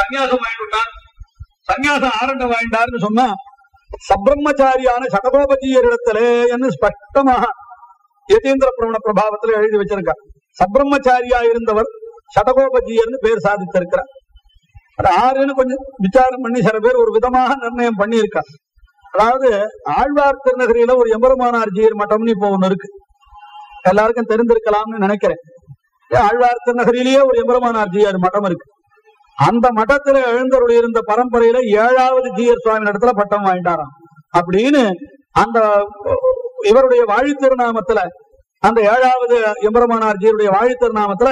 சன்னியாசம் வாங்கிட்டார் சன்னியாசம் ஆரண்ட வாங்கிட்டார்னு சொன்னா சப்ரம்மச்சாரியான சடகோபஜீயரிடத்திலே என்று ஸ்பஷ்டமாக யதீந்திர பிரமண பிரபாவத்துல எழுதி வச்சிருக்கார். சப்ரம்மச்சாரியா இருந்தவர் சடகோபஜீயர்னு பேர் சாதித்திருக்கிறார். அது ஆறுன்னு கொஞ்சம் விசாரம் பண்ணி சில பேர் ஒரு விதமாக நிர்ணயம் பண்ணியிருக்கா அதாவது ஆழ்வார் திருநகரியில ஒரு எம்பெருமானார் ஜீயர் மட்டம்னு இப்போ ஒண்ணு இருக்கு. எல்லாருக்கும் தெரிந்திருக்கலாம்னு நினைக்கிறேன். ஏன் ஆழ்வார் திருநகரிலேயே ஒரு எம்பெருமானார் ஜீயர் மட்டம் இருக்கு. அந்த மட்டத்தில் எழுந்தருள் இருந்த பரம்பரையில ஏழாவது ஜீயர் சுவாமி இடத்துல பட்டம் வாங்கிட்டாராம். அப்படின்னு அந்த இவருடைய வாழ்த்திருநாமத்துல அந்த ஏழாவது எம்பெருமானார் ஜியருடைய வாழ்த்திருநாமத்துல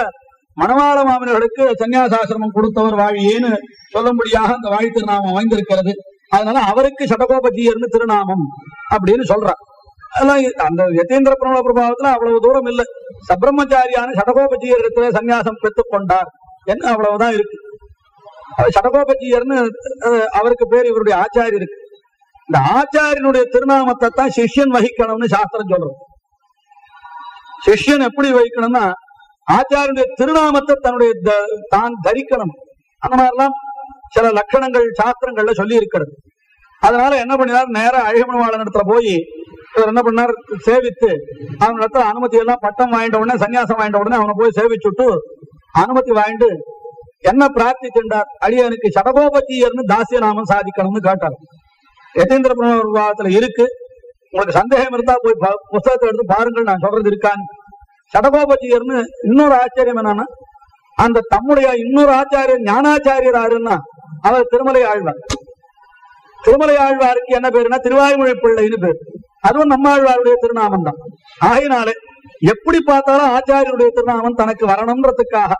மணவாள மாமனர்களுக்கு சன்னியாசாசிரமம் கொடுத்தவர் வாழியேன்னு சொல்லும்படியாக அந்த வாழ்த்திருநாமம் வாய்ந்திருக்கிறது அதனால அவருக்கு சடகோபஜீயர்னு திருநாமம் அப்படின்னு சொல்றார். அதெல்லாம் அந்த யதேந்திர பிரமண பிரபாவத்துல அவ்வளவு தூரம் இல்லை. சப்ரம்மச்சாரியான சடகோபஜியர் இடத்துல சன்னியாசம் பெற்றுக் கொண்டார் என்ன அவ்வளவுதான் இருக்கு. சடகோபஜியர்னு அவருக்கு பேர் இவருடைய ஆச்சாரியர். இருக்கு இந்த ஆச்சாரியனுடைய திருநாமத்தை தான் சிஷ்யன் வகிக்கணும்னு சாஸ்திரம் சொல்றது. சிஷ்யன் எப்படி வகிக்கணும்னா ஆச்சாரியனுடைய திருநாமத்தை தன்னுடைய தான் தரிக்கணும். அந்த மாதிரிலாம் சில லட்சணங்கள் சாஸ்திரங்கள்ல சொல்லி இருக்கிறது அதனால என்ன பண்ணினார்? நேரா அழகமனவாளன் இடத்துல போய் இவர் என்ன பண்ணார்? சேவித்து அவன் இடத்துல அனுமதி எல்லாம் பட்டம் வாங்கிட்ட உடனே சன்னியாசம் வாங்கிட்ட உடனே அவனை போய் சேவிச்சுட்டு அனுமதி வாங்கிட்டு என்ன பிரார்த்திச்சென்றார் அடியனுக்கு சடகோபத்தியர்னு தாசிய நாமம் சாதிக்கணும்னு கேட்டார். யதீந்திர பிரபாவத்துல இருக்கு. உங்களுக்கு சந்தேகம் இருந்தா போய் புத்தகத்தை புஸ்தகத்தை எடுத்து பாருங்கள் நான் சொல்றது இருக்கான்னு. சடகோபத்தியர்னு இன்னொரு ஆச்சரியம் என்னன்னா அந்த தம்முடைய இன்னொரு ஆச்சாரியர் ஞானாச்சாரியர் ஆருன்னா அவர் திருமலை ஆழ்வார். திருமலை ஆழ்வாருக்கு என்ன பேருன்னா திருவாய்மொழி பிள்ளைன்னு பேர். அதுவும் நம்மாழ்வாருடைய திருநாமம் தான். ஆகினாலே எப்படி பார்த்தாலும் ஆச்சாரியருடைய திருநாமம் தனக்கு வரணும்ன்றதுக்காக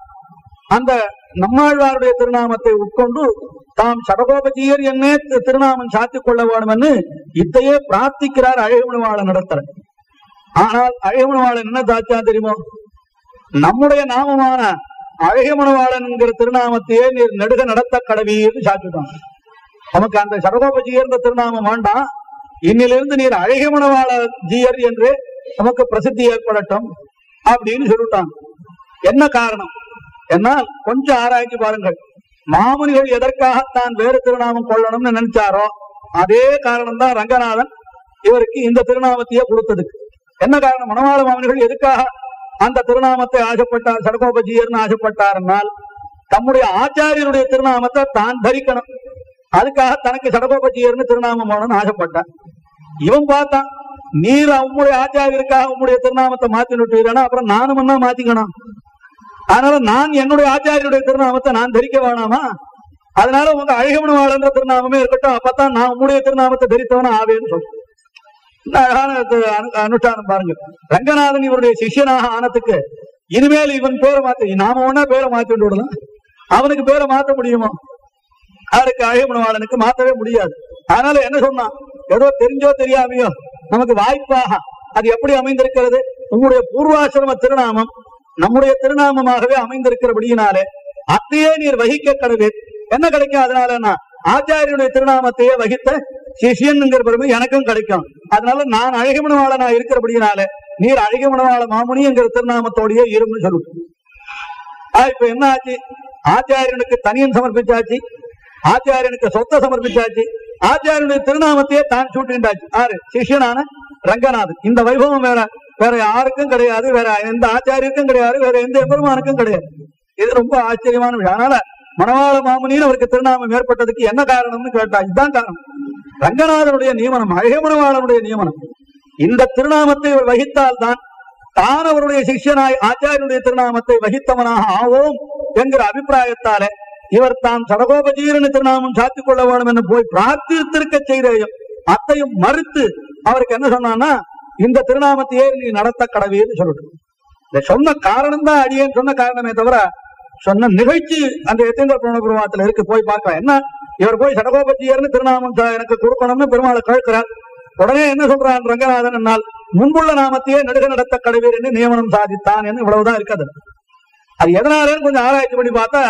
அந்த நம்மாழ்வாருடைய திருநாமத்தை உட்கொண்டு தாம் சடகோபதியர் என்னே தி- திருநாமம் சாத்திக் கொள்ள வேண்டும்னு இத்தையே பிரார்த்திக்கிறார் அழகுமணவாளன் நடத்தர் ஆனால் அழகுமணவாளன் என்ன தாச்சா தெரியுமோ? நம்முடைய நாமமான அழகுமணவாளன் என்கிற திருநாமத்தையே நீர் நெடுக நடத்த கடவீர்னு சாத்திட்டான் நமக்கு அந்த சடகோபஜீயர் திருநாமம் வேண்டாம். இன்னிலிருந்து நீர் அழகுமணவாள ஜீயர் என்று நமக்கு பிரசித்தி ஏற்படட்டும் அப்படின்னு சொல்லிட்டான். என்ன காரணம்? என்னால் கொஞ்சம் ஆராய்ச்சி பாருங்கள். மாமுனிகள் எதற்காகத்தான் வேறு திருநாமம் கொள்ளணும்னு நினைச்சாரோ அதே காரணம் தான் ரங்கநாதன் இவருக்கு இந்த திருநாமத்தையே கொடுத்ததுக்கு. என்ன காரணம்? மனவாள மாமுனிகள் எதுக்காக அந்த திருநாமத்தை ஆசைப்பட்டார் சடகோபஜீயர்னு ஆசைப்பட்டார்னால் தம்முடைய ஆச்சாரியருடைய திருநாமத்தை தான் தரிக்கணும். அதுக்காக தனக்கு சடகோபஜியர்னு திருநாமம் வேணும்னு ஆசைப்பட்டான் இவன் பார்த்தான் நீர் உம்முடைய ஆச்சாரியருக்காக உங்களுடைய திருநாமத்தை மாத்தி விட்டீங்கன்னா அப்புறம் நானும் என்ன மாத்திக்கணும்? அதனால நான் என்னுடைய ஆச்சாரியுடைய திருநாமத்தை நான் தரிக்க வேணாமா? அதனால உங்க அழகமனவாளன்ற திருநாமமே இருக்கட்டும். அப்பதான் நான் உங்களுடைய திருநாமத்தை தரித்தவன ஆவேன்னு சொல்றேன். அனுஷ்டானம் பாருங்க. ரங்கநாதன் இவருடைய சிஷ்யனாக ஆனதுக்கு இனிமேல் இவன் பேரை மாத்தி நாம ஒன்னா பேரை மாத்தி விடலாம். அவனுக்கு பேரை மாத்த முடியுமோ? அவருக்கு அழகமனுவாளனுக்கு மாத்தவே முடியாது. அதனால என்ன சொன்னான்? ஏதோ தெரிஞ்சோ தெரியாமையோ நமக்கு வாய்ப்பாக அது எப்படி அமைந்திருக்கிறது? உங்களுடைய பூர்வாசிரம திருநாமம் நம்முடைய திருநாமமாகவே அமைந்திருக்கிறபடியினாலே அத்தையே நீர் வகிக்க கடவே என்ன கிடைக்கும் அதனாலன்னா ஆச்சாரியனுடைய திருநாமத்தையே வகித்த சிஷியன்ங்கிற பெருமை எனக்கும் கிடைக்கும். அதனால நான் அழகமனவாளனா இருக்கிறபடியினாலே நீர் அழகமனவாள மாமுனி என்கிற திருநாமத்தோடயே இருன்னு சொல்லுட்டு ஆஹ் இப்ப என்ன ஆச்சு? ஆச்சாரியனுக்கு தனியன் சமர்ப்பிச்சாச்சு. ஆச்சாரியனுக்கு சொத்தை சமர்ப்பிச்சாச்சு. ஆச்சாரியனுடைய திருநாமத்தையே தான் சூட்டிண்டாச்சு ஆறு சிஷ்யனான ரங்கநாதன். இந்த வைபவம் வேற. வேற யாருக்கும் கிடையாது வேற எந்த ஆச்சாரியருக்கும் கிடையாது வேற எந்த எம்பெருமானுக்கும் கிடையாது. இது ரொம்ப ஆச்சரியமான விஷயம். அதனால மணவாள மாமுனின்னு அவருக்கு திருநாமம் ஏற்பட்டதுக்கு என்ன காரணம்னு கேட்டா இதுதான் காரணம். ரங்கநாதனுடைய நியமனம் அழகமணவாளனுடைய நியமனம். இந்த திருநாமத்தை இவர் வகித்தால் தான் தான் அவருடைய சிஷ்யனாய் ஆச்சாரியனுடைய திருநாமத்தை வகித்தவனாக ஆவோம் என்கிற அபிப்பிராயத்தாலே இவர் தான் சடகோபஜீரனு திருநாமம் சாத்திக் கொள்ள வேண்டும் என்று போய் பிரார்த்தித்திருக்க செய்தையும் அத்தையும் மறுத்து அவருக்கு என்ன சொன்னான்னா இந்த திருநாமத்தையே நீ நடத்த கடவேன்னு சொல்லிட்டு இந்த சொன்ன காரணம் தான் அடியேன்னு சொன்ன காரணமே தவிர சொன்ன நிகழ்ச்சி அந்த எத்தேந்திர பிரணபுரமாத்துல இருக்கு போய் பார்க்கலாம். என்ன? இவர் போய் சடகோபத்தியர்னு திருநாமம் எனக்கு கொடுக்கணும்னு பெருமாளை கேட்கிறார். உடனே என்ன சொல்றான் ரங்கநாதன் என்னால் முன்புள்ள நாமத்தையே நடுக நடத்த கடவீர் என்று நியமனம் சாதித்தான் என்று இவ்வளவுதான் இருக்காது அது. எதனாலன்னு கொஞ்சம் ஆராய்ச்சி பண்ணி பார்த்தா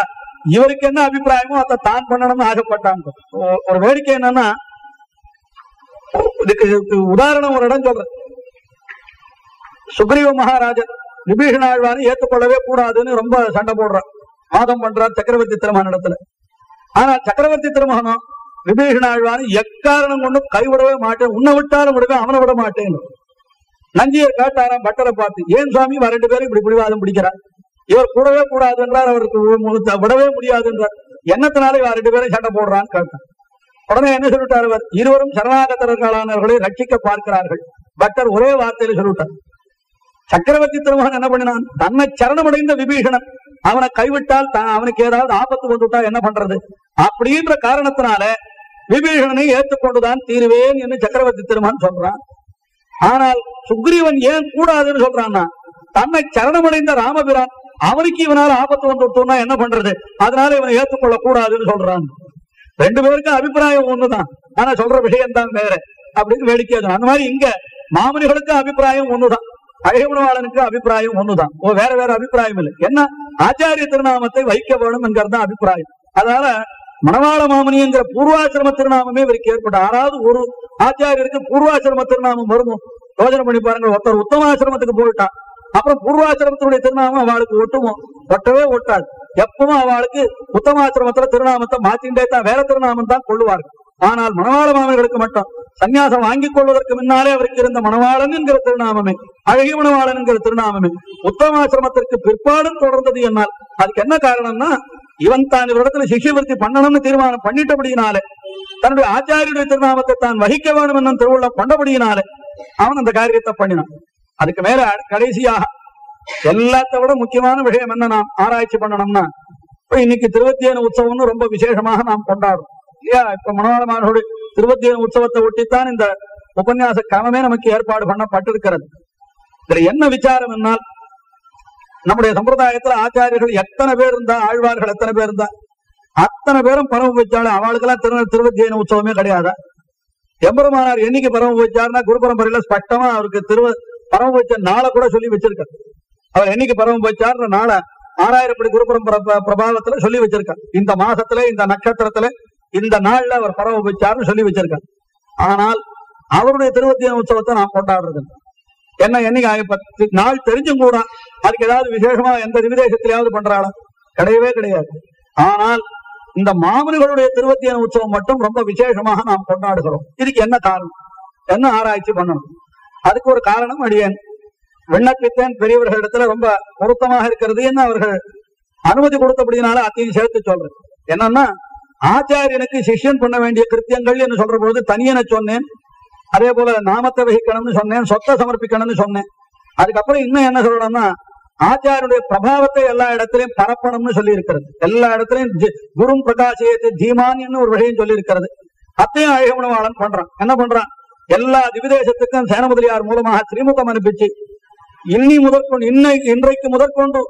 இவருக்கு என்ன அபிப்பிராயமோ அதை தான் பண்ணணும்னு ஆசைப்பட்டாங்க. ஒரு வேடிக்கை என்னன்னா இதுக்கு உதாரணம் ஒரு இடம் சொல்றேன். சுக்ரீவ மகாராஜன் விபீஷண ஆழ்வானை ஏத்துக்கொள்ளவே கூடாதுன்னு ரொம்ப சண்டை போடுறான். வாதம் பண்றார் சக்கரவர்த்தி திருமான இடத்துல ஆனா சக்கரவர்த்தி திருமகனும் விபீஷண ஆழ்வானு எக்காரணம் கொண்டும் கைவிடவே மாட்டேன். உன்னை விட்டாலும் விடுவேன் அவனை விட மாட்டேன். நஞ்சியர் கேட்டாராம் பட்டரை பார்த்து ஏன் சுவாமி வர ரெண்டு பேரும் இப்படி பிடிவாதம் பிடிக்கிறார்? இவர் கூடவே கூடாது என்றார் அவருக்கு விடவே முடியாது என்றார் எண்ணத்தினால இவர் ரெண்டு பேரும் சண்டை போடுறான்னு கேட்டான். உடனே என்ன சொல்லிட்டார் அவர் இருவரும் சரணாகத்தர்களானவர்களை ரட்சிக்க பார்க்கிறார்கள். பட்டர் ஒரே வார்த்தையில சொல்லிட்டார் சக்கரவர்த்தி திருமகன் என்ன பண்ணினான்? தன்னை சரணமடைந்த விபீஷணன் அவனை கைவிட்டால் அவனுக்கு ஏதாவது ஆபத்து வந்துட்டா என்ன பண்றது? அப்படின்ற காரணத்தினால விபீஷணனை ஏற்றுக்கொண்டுதான் தீருவேன் என்று சக்கரவர்த்தி திருமகன் சொல்றான். ஆனால் சுக்ரீவன் ஏன் கூடாதுன்னு சொல்றான்னா தன்னை சரணமடைந்த ராமபிரான் அவனுக்கு இவனால ஆபத்து வந்துட்டோம்னா என்ன பண்றது? அதனால இவனை ஏற்றுக்கொள்ள கூடாதுன்னு சொல்றான். ரெண்டு பேருக்கும் அபிப்பிராயம் ஒண்ணுதான். ஆனா சொல்ற விஷயம் தான் வேற. அப்படின்னு வேடிக்கை அந்த மாதிரி இங்க மாமனிகளுக்கும் அபிப்பிராயம் ஒண்ணுதான். அழகுணவாளனுக்கு அபிப்பிராயம் ஒண்ணுதான். ஓ வேற வேற அபிப்பிராயம் இல்லை. என்ன? ஆச்சாரிய திருநாமத்தை வைக்க வேணும் என்கிறதான் அபிப்பிராயம். அதனால மணவாள மாமணி என்கிற பூர்வாசிரம திருநாமமே இவருக்கு ஏற்பட்ட ஆறாவது ஒரு ஆச்சாரியருக்கு பூர்வாசிரம திருநாமம் வருமோ? யோஜனை பண்ணி பாருங்க ஒருத்தர் உத்தமாசிரமத்துக்கு போயிட்டான் அப்புறம் பூர்வாசிரமத்தினுடைய திருநாமம் அவளுக்கு ஒட்டுமோ? ஒட்டவே ஒட்டாது. எப்பவும் அவளுக்கு உத்தமாசிரமத்துல திருநாமத்தை மாத்தின்றே தான் வேற திருநாமம் தான் கொள்ளுவார்கள். ஆனால் மணவாள மாமன்களுக்கு மட்டும் சன்னியாசம் வாங்கிக் கொள்வதற்கு முன்னாலே அவருக்கு இருந்த மணவாளன் என்கிற திருநாமமே அழகிய மணவாளன் என்கிற திருநாமமே உத்தமாசிரமத்திற்கு பிற்பாடும் தொடர்ந்தது என்னால். அதுக்கு என்ன காரணம்னா இவன் தான் இவரிடத்துல சிஷ்யவர்த்தி பண்ணணும்னு தீர்மானம் பண்ணிட்டபடியினாலே தன்னுடைய ஆச்சாரியுடைய திருநாமத்தை தான் வகிக்க வேண்டும் என்னும் திருவுள்ளம் கொண்டபடியினாலே அவன் அந்த காரியத்தை பண்ணினான். அதுக்கு மேல கடைசியாக எல்லாத்த விட முக்கியமான விஷயம் என்ன நாம் ஆராய்ச்சி பண்ணணும்னா இப்ப இன்னைக்கு திருவத்தியன உற்சவம்னு ரொம்ப விசேஷமாக நாம் கொண்டாடுறோம். இல்லையா? இப்ப மனோரமானோடு திருவத்தியன உற்சவத்தை ஒட்டித்தான் இந்த உபன்யாச கிரமமே நமக்கு ஏற்பாடு பண்ணப்பட்டிருக்கிறது. இதுல என்ன விசாரம் என்னால்? நம்முடைய சம்பிரதாயத்துல ஆச்சாரியர்கள் எத்தனை பேர் இருந்தா ஆழ்வார்கள் எத்தனை பேர் இருந்தா? அத்தனை பேரும் பரம வச்சாலும் அவளுக்கெல்லாம் திரு திருவத்தியன உற்சவமே கிடையாதா. எம்பெருமானார் என்னைக்கு பரம வச்சார்னா குரு பரம்பரையில ஸ்பஷ்டமா அவருக்கு திருவ பரம வச்ச நாளை கூட சொல்லி வச்சிருக்காரு. அவர் என்னைக்கு பரம வச்சார்ன்ற நாளை ஆறாயிரப்படி குரு பரம்பரை பிரபாவத்துல சொல்லி வச்சிருக்கார். இந்த மாசத்துல இந்த நட்சத்திரத்துல இந்த நாள்ல அவர் பரம வச்சார்னு சொல்லி வச்சிருக்கார். ஆனால் அவருடைய திருவத்தி உற்சவத்தை நாம் கொண்டாடுறது என்ன என்னைக்கு பத்து நாள் தெரிஞ்சும் கூட அதுக்கு ஏதாவது விசேஷமா எந்த விதேசத்திலேயாவது பண்றாளா கிடையவே கிடையாது. ஆனால் இந்த மாமனிகளுடைய திருவத்தியன உற்சவம் மட்டும் ரொம்ப விசேஷமாக நாம் கொண்டாடுகிறோம். இதுக்கு என்ன காரணம்? என்ன ஆராய்ச்சி பண்ணணும்? அதுக்கு ஒரு காரணம் அடியேன். விண்ணப்பித்தேன் பெரியவர்களிடத்துல ரொம்ப பொருத்தமாக இருக்கிறது என்ன அவர்கள் அனுமதி கொடுத்தபடினால அத்தையும் சேர்த்து சொல்றேன். என்னன்னா ஆச்சாரியனுக்கு சிஷ்யன் பண்ண வேண்டிய கிருத்தியங்கள் என்று சொல்ற பொழுது தனியனை சொன்னேன். அதே போல நாமத்தை வகிக்கணும்னு சொன்னேன் சொத்தை சமர்ப்பிக்கணும்னு சொன்னேன். அதுக்கப்புறம் இன்னும் என்ன சொல்லணும்னா ஆச்சாரியனுடைய பிரபாவத்தை எல்லா இடத்திலையும் பரப்பணும்னு சொல்லி இருக்கிறது எல்லா இடத்திலையும் குரும் பிரகாசியத்தை தீமான் ஒரு விஷயம் சொல்லி இருக்கிறது அத்தையும் அழகமுனவாளன் பண்றான். என்ன பண்றான்? எல்லா திவிதேசத்துக்கும் சேனமுதலியார் மூலமாக ஸ்ரீமுகம் அனுப்பிச்சு இன்னி முதற்கொண்டு இன்னைக்கு இன்றைக்கு முதற்கொண்டு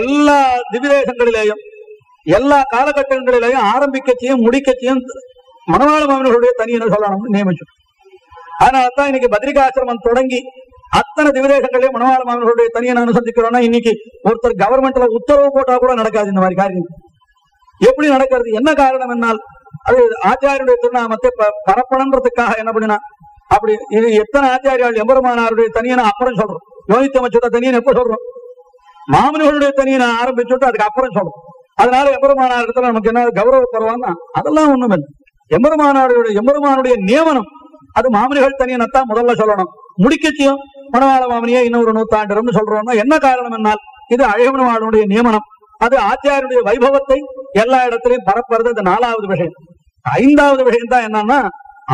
எல்லா திவிதேசங்களிலேயும் எல்லா காலகட்டங்களிலேயும் ஆரம்பிக்கத்தையும் முடிக்கத்தையும் மணவாள மாமனர்களுடைய தனியனை சொல்லணும்னு நியமிச்சு அதனாலதான் இன்னைக்கு பத்ரிகாசிரமம் தொடங்கி அத்தனை திவிதேசங்களையும் மணவாள மாமன்களுடைய தனியனை அனுசந்திக்கிறோம்னா இன்னைக்கு ஒருத்தர் கவர்மெண்ட்ல உத்தரவு போட்டா கூட நடக்காது இந்த மாதிரி காரியம். எப்படி நடக்கிறது? என்ன காரணம் என்னால்? அது ஆச்சாரியனுடைய திருநாமத்தை பரப்பணுன்றதுக்காக என்ன பண்ணினா அப்படி இது எத்தனை ஆச்சாரியால் எம்பெருமானாருடைய தனியனை அப்புறம் சொல்றோம். யோனித்த மச்சத தனியன் எப்ப சொல்றோம்? மாமனிகளுடைய தனியனை ஆரம்பிச்சுட்டு அதுக்கு அப்புறம் சொல்றோம். அதனால எம்பெருமானார் இடத்துல நமக்கு என்ன கௌரவ குறவான்னா அதெல்லாம் ஒண்ணுமில்லை. எம்பெருமானாருடைய எம்பெருமானுடைய நியமனம் அது மாமனிகள் தனியனைத்தான் முதல்ல சொல்லணும். முடிக்கச்சியும் மணவாள மாமனியே இன்னொரு நூத்தாண்டு சொல்றோம்னா என்ன காரணம் என்னால்? இது அழகமனவாளுடைய நியமனம். அது ஆச்சாரியனுடைய வைபவத்தை எல்லா இடத்திலையும் பரப்புறது அது நாலாவது விஷயம். ஐந்தாவது விஷயம் தான் என்னன்னா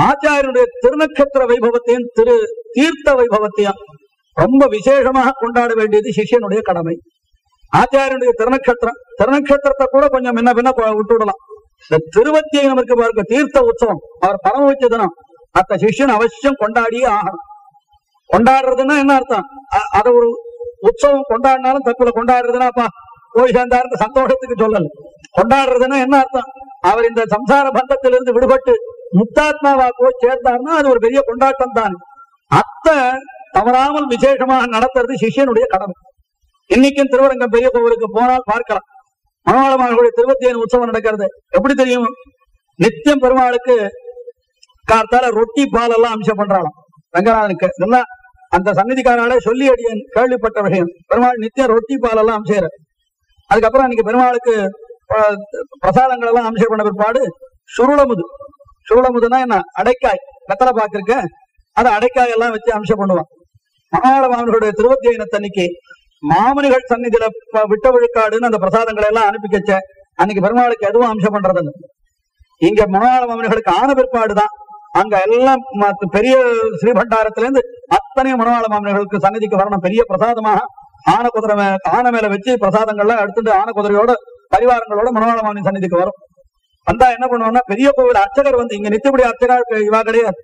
ஆச்சாரியனுடைய திருநட்சத்திர வைபவத்தையும் திரு தீர்த்த வைபவத்தையும் ரொம்ப விசேஷமாக கொண்டாட வேண்டியது சிஷ்யனுடைய கடமை. ஆச்சாரியனுடைய திருநட்சத்திரம் திருநட்சத்திரத்தை கூட கொஞ்சம் முன்ன பின்ன விட்டு விடலாம் இந்த திருவத்தியை நமக்கு பாருங்க தீர்த்த உற்சவம். அவர் பரம வச்ச தினம். அத்த சிஷ்யன் அவசியம் கொண்டாடியே ஆகணும். கொண்டாடுறதுன்னா என்ன அர்த்தம்? அதை ஒரு உற்சவம் கொண்டாடினாலும் தப்புல கொண்டாடுறதுனாப்பா போய் சேர்ந்தாருன்னு சந்தோஷத்துக்கு சொல்லல. கொண்டாடுறதுன்னா என்ன அர்த்தம்? அவர் இந்த சம்சார பந்தத்திலிருந்து விடுபட்டு முத்தாத்மாவா போய் சேர்ந்தாருன்னா அது ஒரு பெரிய கொண்டாட்டம் தான். அத்த தவறாமல் விசேஷமாக நடத்துறது சிஷ்யனுடைய கடமை. இன்னைக்கும் திருவரங்கம் பெரிய கோவிலுக்கு போனால் பார்க்கலாம். மனோளமார்களுடைய திருவத்தியன் உற்சவம் நடக்கிறது. எப்படி தெரியும்? நித்தியம் பெருமாளுக்கு கார்த்தால ரொட்டி பால் எல்லாம் அம்சம் பண்றாளாம். ரங்கநாதனுக்கு. இதெல்லாம் அந்த சன்னதிக்காரனாலே சொல்லி அடியேன் கேள்விப்பட்ட விஷயம். பெருமாள் நித்தியம் ரொட்டி பால் எல்லாம் அம்சம் அதுக்கப்புறம் அன்னைக்கு பெருமாளுக்கு பிரசாதங்கள் எல்லாம் அம்சம் பண்ண பிற்பாடு சுருளமுது. சுருளமுதுன்னா என்ன? அடைக்காய். வெத்தலை பாக்கிருக்க அதை அடைக்காய் எல்லாம் வச்சு அம்சம் பண்ணுவான். மகாள மாமனுடைய திருவத்தியனத்தன்னைக்கு மாமனிகள் சந்நிதியில விட்ட விழுக்காடுன்னு அந்த பிரசாதங்களை எல்லாம் அனுப்பி வச்ச அன்னைக்கு பெருமாளுக்கு எதுவும் அம்சம் பண்றதில்லை. இங்க முன்னாள் மாமனிகளுக்கு ஆன பிற்பாடுதான். அங்க எல்லாம் பெரிய ஸ்ரீபண்டாரத்துல இருந்து அத்தனை மனவாள மாமனிகளுக்கு சன்னிதிக்கு வரணும். பெரிய பிரசாதமாக ஆன குதிரை மே- ஆனை மேல வச்சு பிரசாதங்கள்லாம் எடுத்துட்டு ஆன குதிரையோட பரிவாரங்களோட மனவாள மாமனி சந்நிதிக்கு வரும். வந்தா என்ன பண்ணுவோம்னா பெரிய கோவில் அர்ச்சகர் வந்து இங்க நித்தபடி அர்ச்சகர் இவா கிடையாது.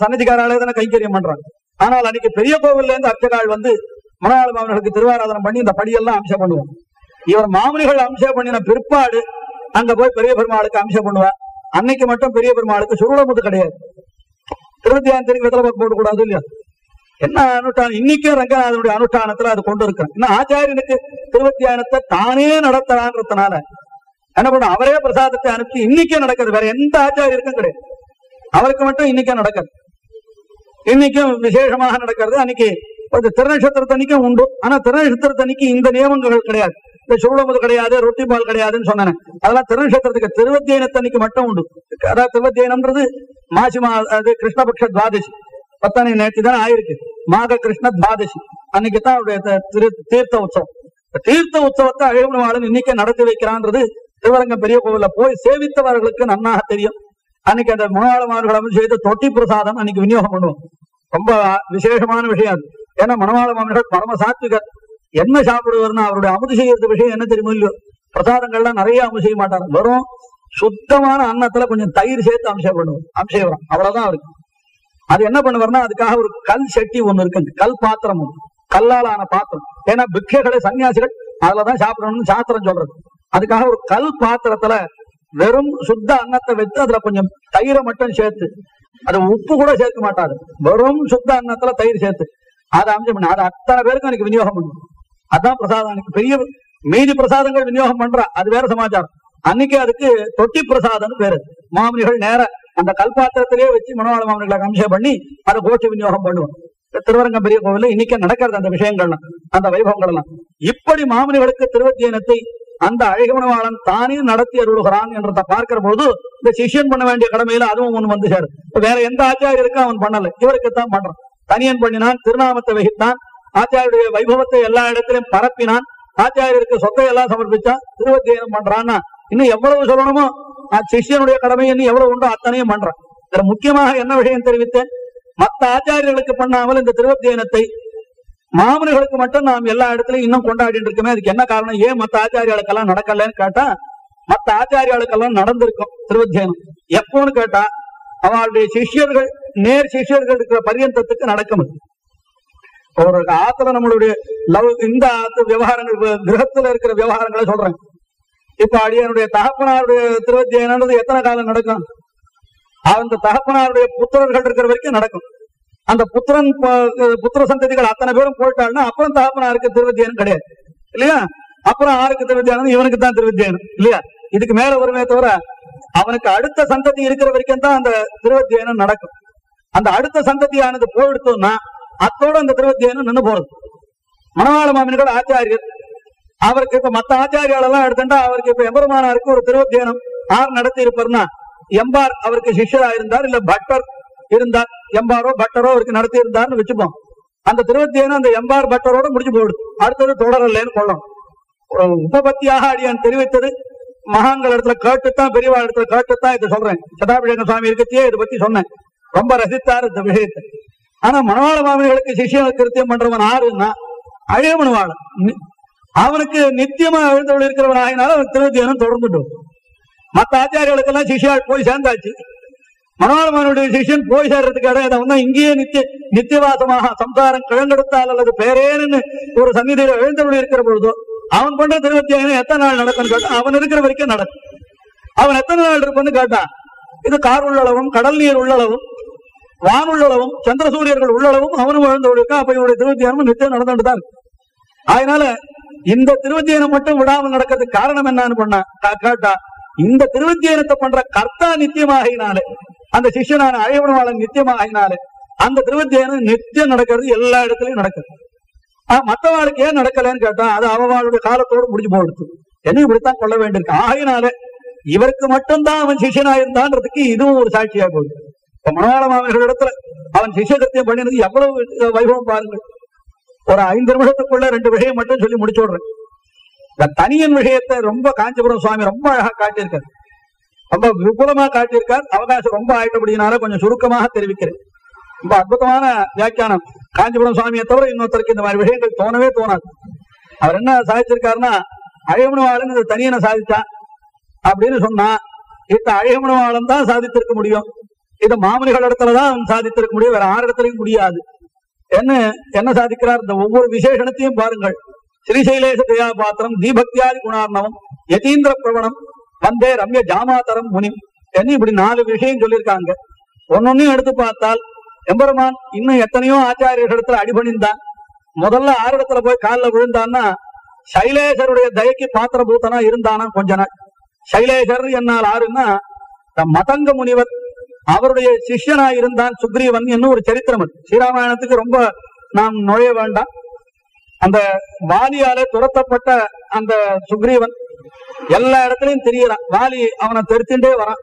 சன்னதிக்காராலே தானே கைங்கரியம் பண்றாங்க. ஆனால் அன்னைக்கு பெரிய கோவில்ல இருந்து அர்ச்சகாள் வந்து மனவாள அவர்களுக்கு திருவாராதனம் பண்ணி இந்த படியெல்லாம் அம்சம் பண்ணுவோம் இவர் மாமனிகள் அம்சம் பண்ணின பிற்பாடு அங்க போய் பெரிய பெருமாளுக்கு அம்சம் பண்ணுவா அன்னைக்கு மட்டும் பெரிய பெருமாளுக்கு சுருளமுத்து கிடையாது. திருவத்தியாயத்திற்கு வெத்தலை போட்டு கூடாது இல்லையா? என்ன அனுஷ்டானம்? இன்னைக்கும் ரங்கநாதனுடைய அனுஷ்டானத்துல அது கொண்டு இருக்கேன் இன்னும் ஆச்சாரியனுக்கு திருவத்தியானத்தை தானே நடத்துறான்றதுனால என்ன பண்ண அவரே பிரசாதத்தை அனுப்பி இன்னைக்கே நடக்கிறது வேற எந்த ஆச்சாரியருக்கும் கிடையாது. அவருக்கு மட்டும் இன்னைக்கும் நடக்கிறது இன்னைக்கும் விசேஷமாக நடக்கிறது அன்னைக்கு கொஞ்சம் திருநட்சத்திரத்தன்னைக்கும் உண்டு. ஆனா திருநட்சத்திரத்தன்னைக்கு இந்த நியமங்கள் கிடையாது. இந்த சுருளமுது கிடையாது ரொட்டி பால் கிடையாதுன்னு சொன்னாங்க அதெல்லாம் திருநட்சத்திரத்துக்கு திருவத்தியனத்தன்னைக்கு மட்டும் உண்டு. அதாவது திருவத்தியனம்ன்றது மாசி மா அது கிருஷ்ணபக்ஷ துவாதசி. பத்தானி நேற்று தானே ஆயிருக்கு. மாக கிருஷ்ண துவாதசி. அன்னைக்கு தான் அவருடைய தீர்த்த உற்சவம். தீர்த்த உற்சவத்தை அழிவுணவாளன் இன்னைக்கு நடத்தி வைக்கிறான்றது திருவரங்கம் பெரிய கோவில போய் சேவித்தவர்களுக்கு நன்னாக தெரியும். அன்னைக்கு அந்த மனவாளமார்கள் செய்த தொட்டி பிரசாதம் அன்னைக்கு விநியோகம் பண்ணுவோம். ரொம்ப விசேஷமான விஷயம் அது. ஏன்னா மனவாள மாமனிகள் பரம சாத்விகர் என்ன சாப்பிடுவார்னா அவருடைய அமுது செய்யறது விஷயம் என்ன தெரியுமோ இல்லையோ? பிரசாதங்கள்லாம் நிறைய அமுது செய்ய மாட்டார். வெறும் சுத்தமான அன்னத்துல கொஞ்சம் தயிர் சேர்த்து அம்சம் பண்ணுவோம் அம்சம் அவ்வளவுதான் அவருக்கு. அது என்ன பண்ணுவார்னா அதுக்காக ஒரு கல் சட்டி ஒண்ணு இருக்கு. கல் பாத்திரம் ஒண்ணு. கல்லால் ஆன பாத்திரம். ஏன்னா பிக்ஷைகளை சன்னியாசிகள். அதுலதான் சாப்பிடணும்னு சாஸ்திரம் சொல்றது. அதுக்காக ஒரு கல் பாத்திரத்துல வெறும் சுத்த அன்னத்தை வச்சு அதுல கொஞ்சம் தயிரை மட்டும் சேர்த்து அது உப்பு கூட சேர்க்க மாட்டாரு. வெறும் சுத்த அன்னத்துல தயிர் சேர்த்து. அதை அமைச்சு பண்ண அது அத்தனை பேருக்கும் எனக்கு விநியோகம் பண்ணும். அதான் பிரசாதம். எனக்கு பெரிய மீதி பிரசாதங்கள் விநியோகம் பண்றா. அது வேற சமாச்சாரம். அன்னைக்கு அதுக்கு தொட்டி பிரசாதம்னு பேரு. மாமனிகள் நேர அந்த கல்பாத்திரத்திலேயே வச்சு மனவாள மாமனிகளை அம்சம் பண்ணி அதை கோஷ விநியோகம் பண்ணுவோம் திருவரங்கம் பெரிய கோவில் இன்னைக்கு நடக்கிறது அந்த விஷயங்கள்லாம் அந்த வைபவங்கள் எல்லாம் இப்படி மாமனிகளுக்கு திருவத்தியனத்தை அந்த அழகமனவாளன் தானே நடத்தி அருளுகிறான் என்றதை பார்க்கிற பொழுது இந்த சிஷ்யன் பண்ண வேண்டிய கடமையில அதுவும் ஒண்ணு வந்து சேரும். வேற எந்த ஆச்சாரியருக்கும் அவன் பண்ணல. இவருக்குத்தான் பண்றான். தனியன் பண்ணினான் திருநாமத்தை வகித்தான் ஆச்சாரியுடைய வைபவத்தை எல்லா இடத்திலும் பரப்பினான் ஆச்சாரியருக்கு சொத்தை எல்லாம் சமர்ப்பிச்சான் திருவத்தியனம் பண்றான்னா இன்னும் எவ்வளவு சொல்லணுமோ சிஷியனுடைய சிஷ்யனுடைய கடமை இன்னும் எவ்வளவு உண்டோ அத்தனையும் பண்றான். இதுல முக்கியமாக என்ன விஷயம் தெரிவித்தேன்? மத்த ஆச்சாரியர்களுக்கு பண்ணாமல் இந்த திருவத்தியனத்தை மாமனிகளுக்கு மட்டும் நாம் எல்லா இடத்துலயும் இன்னும் கொண்டாடிட்டு இருக்கோமே அதுக்கு என்ன காரணம்? ஏன் மத்த ஆச்சாரியாளுக்கெல்லாம் நடக்கலன்னு கேட்டா மத்த ஆச்சாரியாளுக்கெல்லாம் நடந்திருக்கும் திருவத்தியனம் எப்போன்னு கேட்டா அவளுடைய சிஷ்யர்கள் நேர் சிஷ்யர்கள் இருக்கிற பரியந்தத்துக்கு நடக்கும் ஒரு ஆத்துல நம்மளுடைய லவ் இந்த ஆத்து விவகாரங்கள் கிரகத்துல இருக்கிற விவகாரங்களை சொல்றேன் இப்ப அடியனுடைய தகப்பனாருடைய திருவத்தியானது எத்தனை காலம் நடக்கும்? அந்த தகப்பனாருடைய புத்திரர்கள் இருக்கிற வரைக்கும் நடக்கும். அந்த புத்திரன் புத்திர சந்ததிகள் அத்தனை பேரும் போயிட்டாங்கன்னா அப்புறம் தகப்பனாருக்கு திருவத்தியானம் கிடையாது. இல்லையா? அப்புறம் ஆருக்கு திருவத்தியானம் இவனுக்கு தான் திருவத்தியானம் இல்லையா? இதுக்கு மேல வருமே தவிர அவனுக்கு அடுத்த சந்ததி இருக்கிற வரைக்கும் தான் அந்த திருவத்தியானம் நடக்கும். அந்த அடுத்த சந்ததியானது போயிடுத்தோம்னா அத்தோட அந்த திருவத்தியனம் நின்னு போறது. மணவாள மாமன்கள் ஆச்சாரியர். அவருக்கு இப்ப மத்த ஆச்சாரியாலெல்லாம் எடுத்துட்டா அவருக்கு இப்ப எம்பெருமானாருக்கு ஒரு திருவத்தியனம் ஆர் நடத்தி இருப்பார்னா எம்பார் அவருக்கு சிஷ்யரா இருந்தார் இல்ல பட்டர் இருந்தார் எம்பாரோ பட்டரோ அவருக்கு நடத்தி இருந்தார்னு வச்சுப்போம். அந்த திருவத்தியனம் அந்த எம்பார் பட்டரோட முடிஞ்சு போயிடுது. அடுத்தது தொடரலன்னு கொள்ளணும் உபபத்தியாக அடியான் தெரிவித்தது மகான்கள் இடத்துல கேட்டுத்தான் பெரியவா இடத்துல கேட்டுத்தான் இதை சொல்றேன். சதாபிஷேக சுவாமி இருக்கத்தையே இதை பத்தி சொன்னேன். ரொம்ப ரசித்தார் இந்த விஷயத்தை. ஆனா மணவாள மாமனிகளுக்கு சிஷ்ய கிருத்தியம் பண்றவன் ஆறுன்னா அழிய மணவாளன். அவனுக்கு நித்தியமா எழுந்தவள் இருக்கிறவன் ஆகினாலும் அவன் திருவத்தியானம் தொடர்ந்துட்டும். மத்த ஆச்சாரியர்களுக்கெல்லாம் சிஷ்யாள் போய் சேர்ந்தாச்சு. மனோரமனுடைய சிஷ்யன் போய் சேர்றதுக்கு இடம் இடம் இங்கேயே நித்திய நித்தியவாசமாக சம்சாரம் கிழங்கெடுத்தால் அல்லது பேரேன்னு ஒரு சந்நிதியில் எழுந்தவள் இருக்கிற பொழுதோ அவன் பண்ற திருவத்தியாயம் எத்தனை நாள் நடக்கும்னு கேட்டா அவன் இருக்கிற வரைக்கும் நடக்கும் அவன் எத்தனை நாள் இருப்பான்னு கேட்டான் இது கார் உள்ளளவும் கடல் நீர் உள்ளளவும் வான் உள்ளளவும் சந்திர சூரியர்கள் உள்ளளவும் அவனும் வாழ்ந்து இருக்கா அப்ப இவருடைய திருவத்தியானமும் நிச்சயம் நடந்துட்டு தான் இருக்கு. அதனால இந்த திருவத்தியனம் மட்டும் விடாமல் நடக்கிறதுக்கு காரணம் என்னன்னு பண்ணா கேட்டா இந்த திருவத்தியனத்தை பண்ற கர்த்தா நித்தியமாகினாலே அந்த சிஷ்யனான அழைவனவாளன் நித்தியமாகினாலே அந்த திருவத்தியனம் நித்தியம் நடக்கிறது எல்லா இடத்துலயும் நடக்குது மற்றவாளுக்கு ஏன் நடக்கலன்னு கேட்டா அது அவவாளுடைய காலத்தோடு முடிஞ்சு போயிடுது என்ன இப்படித்தான் கொள்ள வேண்டியிருக்கு. ஆகினால இவருக்கு மட்டும்தான் அவன் சிஷியனா இருந்தான்றதுக்கு இதுவும் ஒரு சாட்சியா போகுது. இப்ப மனோகர இடத்துல அவன் சிஷியகத்தியம் பண்ணினது எவ்வளவு வைபவம் பாருங்கள். ஒரு ஐந்து நிமிஷத்துக்குள்ள ரெண்டு விஷயம் மட்டும் சொல்லி முடிச்சு விடுறேன் இந்த தனியன் விஷயத்தை ரொம்ப காஞ்சிபுரம் சுவாமி ரொம்ப அழகா காட்டியிருக்காரு. ரொம்ப விபுலமா காட்டியிருக்கார். அவகாசம் ரொம்ப ஆயிட்டபடினால கொஞ்சம் சுருக்கமாக தெரிவிக்கிறேன். ரொம்ப அற்புதமான வியாக்கியானம். காஞ்சிபுரம் சுவாமியை தவிர இன்னொருத்தருக்கு இந்த மாதிரி விஷயங்கள் தோணவே தோணாது. அவர் என்ன சாதிச்சிருக்காருன்னா அழகமனவாளன் இந்த தனியனை சாதித்தான் அப்படின்னு சொன்னா இத்த அழகமனவாளன் தான் சாதித்திருக்க முடியும். இது மாமனிகள் இடத்துலதான் அவன் சாதித்திருக்க முடியும். வேற ஆறு இடத்துலயும் முடியாது. என்ன என்ன சாதிக்கிறார்? இந்த ஒவ்வொரு விசேஷணத்தையும் பாருங்கள். ஸ்ரீசைலேஷ தயா பாத்திரம் தீபக்தியாதி குணார்ணவம் யதீந்திர பிரவணம் வந்தே ரம்ய ஜாமாதரம் முனிம். என்ன இப்படி நாலு விஷயம் சொல்லியிருக்காங்க. ஒன்னொன்னையும் எடுத்து பார்த்தால் எம்பெருமான் இன்னும் எத்தனையோ ஆச்சாரியர்களிடத்துல அடிபணிந்தான். முதல்ல ஆரிடத்துல போய் காலில் விழுந்தான்னா சைலேசருடைய தயக்கு பாத்திர பூத்தனா இருந்தானா கொஞ்ச நாள். சைலேசர் என்னால் ஆறுன்னா இந்த மதங்க முனிவர் அவருடைய சிஷ்யனா இருந்தான் சுக்ரீவன் என்னும் ஒரு சரித்திரம் அது. ஸ்ரீராமாயணத்துக்கு ரொம்ப நாம் நுழைய வேண்டாம். அந்த வாலியால துரத்தப்பட்ட அந்த சுக்ரீவன் எல்லா இடத்துலயும் தெரியறான். வாலி அவனை தெரிச்சுட்டே வரான்.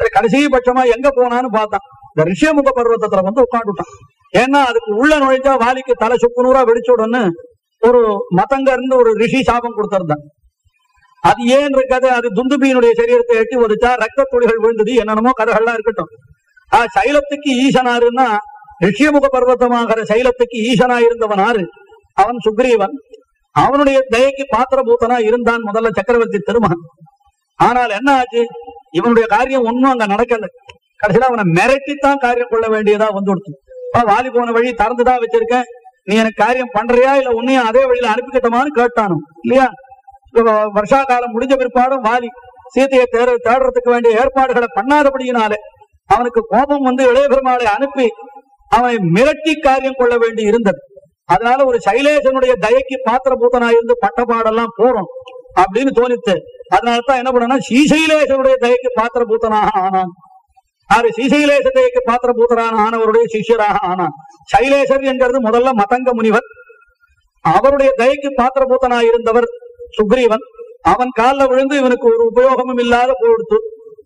சரி கடைசி பட்சமா எங்க போனான்னு பார்த்தான். இந்த ரிஷியமுக பர்வத்தத்துல வந்து உட்காந்துட்டான் ஏன்னா அதுக்கு உள்ள நுழைஞ்சா வாலிக்கு தலை சுக்குநூறா வெடிச்சுடன்னு ஒரு மதங்க இருந்து ஒரு ரிஷி சாபம் கொடுத்திருந்தான் அது ஏன் இருக்காது? அது துந்துபியினுடைய சரீரத்தை எட்டி ஒதுச்சா? ரத்த துளிகள் விழுந்தது என்னென்னமோ கதைகள்லாம் இருக்கட்டும். ஆ சைலத்துக்கு ஈசனாருன்னா ரிஷியமுக பர்வத்தமாகிற சைலத்துக்கு ஈசனா இருந்தவன் ஆறு அவன் சுக்ரீவன். அவனுடைய தயக்கு பாத்திரபூத்தனா இருந்தான் முதல்ல சக்கரவர்த்தி திருமகன். ஆனால் என்ன ஆச்சு? இவனுடைய காரியம் ஒன்னும் அங்க நடக்கல. கடைசியில அவனை மிரட்டித்தான் காரியம் கொள்ள வேண்டியதா வந்து வாலி போன வழி திறந்துதான் வச்சிருக்கேன் நீ எனக்கு காரியம் பண்றியா? இல்ல உன்னையும் அதே வழியில அனுப்பிக்கிட்டமான்னு கேட்டானும் இல்லையா? வருஷா காலம் முடிஞ்ச பிற்பாடும் வாலி சீதையை தேட தேடுறதுக்கு வேண்டிய ஏற்பாடுகளை பண்ணாதபடியினாலே அவனுக்கு கோபம் வந்து இளைய பெருமாளை அனுப்பி அவனை மிரட்டி காரியம் கொள்ள வேண்டி இருந்தது. அதனால ஒரு சைலேசனுடைய தயக்கு பாத்திர பூத்தனா இருந்து பட்டப்பாடெல்லாம் போறோம் அப்படின்னு தோணித்து அதனாலதான் என்ன பண்ணனா ஸ்ரீசைலேசனுடைய தயக்கு பாத்திர பூத்தனாக ஆனான். ஆறு ஸ்ரீசைலேச தயக்கு பாத்திர பூத்தரான ஆனவருடைய சிஷ்யராக ஆனான். சைலேசர் என்கிறது முதல்ல மதங்க முனிவர். அவருடைய தயக்கு பாத்திர சுக்ரீவன். அவன் காலில் விழுந்து இவனுக்கு ஒரு உபயோகமும் இல்லாத போடுத்து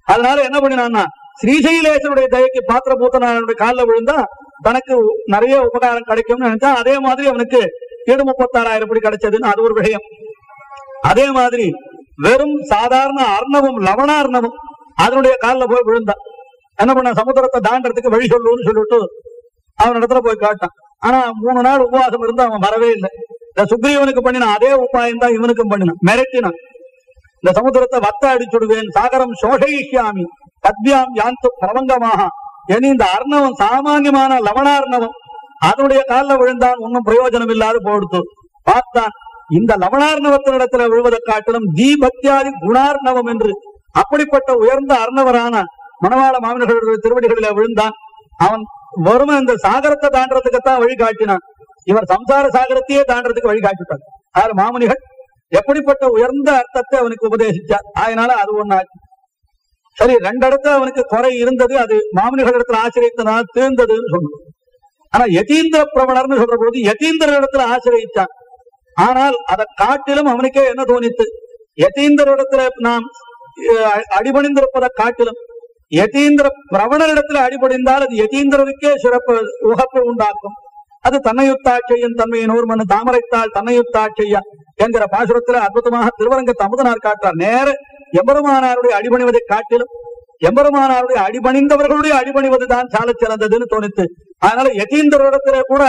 அதனால என்ன பண்ணினான்னா ஸ்ரீசைலேசனுடைய தயக்கு பாத்திர பூத்தனாருடைய காலில் விழுந்தா தனக்கு நிறைய உபகாரம் கிடைக்கும்னு நினைச்சா அதே மாதிரி அவனுக்கு ஏழு முப்பத்தாறாயிரம் படி கிடைச்சதுன்னு அது ஒரு விஷயம் அதே மாதிரி வெறும் சாதாரண அர்ணவம் லவணார்ணவம் அதனுடைய காலில் போய் விழுந்தான் என்ன பண்ண சமுத்திரத்தை தாண்டறதுக்கு வழி சொல்லுன்னு சொல்லிட்டு அவன் இடத்துல போய் காட்டான். ஆனா மூணு நாள் உபவாசம் இருந்து அவன் வரவே இல்லை. இந்த சுக்ரீவனுக்கு பண்ணின அதே உபாயம் தான் இவனுக்கும் பண்ணினான். மிரட்டினான். இந்த சமுத்திரத்தை வத்த அடிச்சுடுவேன். சாகரம் சோஷயிஷ்யாமி. பத்யாம் யாந்து பிரபங்கமாக. இனி இந்த அர்ணவம் சாமானியமான லவணார்ணவம். அதனுடைய காலில் விழுந்தான். ஒன்னும் பிரயோஜனம் இல்லாது போடுத்து. பார்த்தான். இந்த லவணார்ணவத்தினிடத்துல விழுவதை காட்டிலும் தீபத்தியாதி குணார்ணவம் என்று அப்படிப்பட்ட உயர்ந்த அர்ணவரான மணவாள மாமனர்களுடைய திருவடிகளில விழுந்தான். அவன் வெறும் இந்த சாகரத்தை தாண்டறதுக்குத்தான் வழி காட்டினான். இவர் சம்சார சாகரத்தையே தாண்டறதுக்கு வழி காட்டிட்டார் யார் மாமுனிகள்? எப்படிப்பட்ட உயர்ந்த அர்த்தத்தை அவனுக்கு உபதேசிச்சார் அதனால அது ஒன்னாச்சு சரி ரெண்டு இடத்துல அவனுக்கு குறை இருந்தது. அது மாமனிகள் இடத்துல ஆசிரியத்தினால் தீர்ந்ததுன்னு சொன்னோம். ஆனா யதீந்திர பிரபலர்னு சொல்ற பொழுது யதீந்திர இடத்துல ஆசிரியிச்சான் ஆனால் அதை காட்டிலும் அவனுக்கே என்ன தோணித்து யதீந்திர இடத்துல நாம் அடிபணிந்திருப்பதை காட்டிலும் யதீந்திர பிரவணரிடத்தில் அடிபடிந்தால் அது யதீந்திரருக்கே சிறப்பு உகப்பு உண்டாக்கும். அது தன்னையுத்தாட்சையன் தன்மையினோர் மனு தாமரைத்தாள் தன்னையுத்தாட்சையா என்கிற பாசுரத்துல அற்புதமாக திருவரங்க தமுதனார் காட்டார் நேர எம்பெருமானாருடைய அடிபணிவதை காட்டிலும் எம்பெருமானாருடைய அடிபணிந்தவர்களுடைய அடிபணிவதுதான் சால சிறந்ததுன்னு தோணித்து அதனால யதீந்திரத்திலே கூட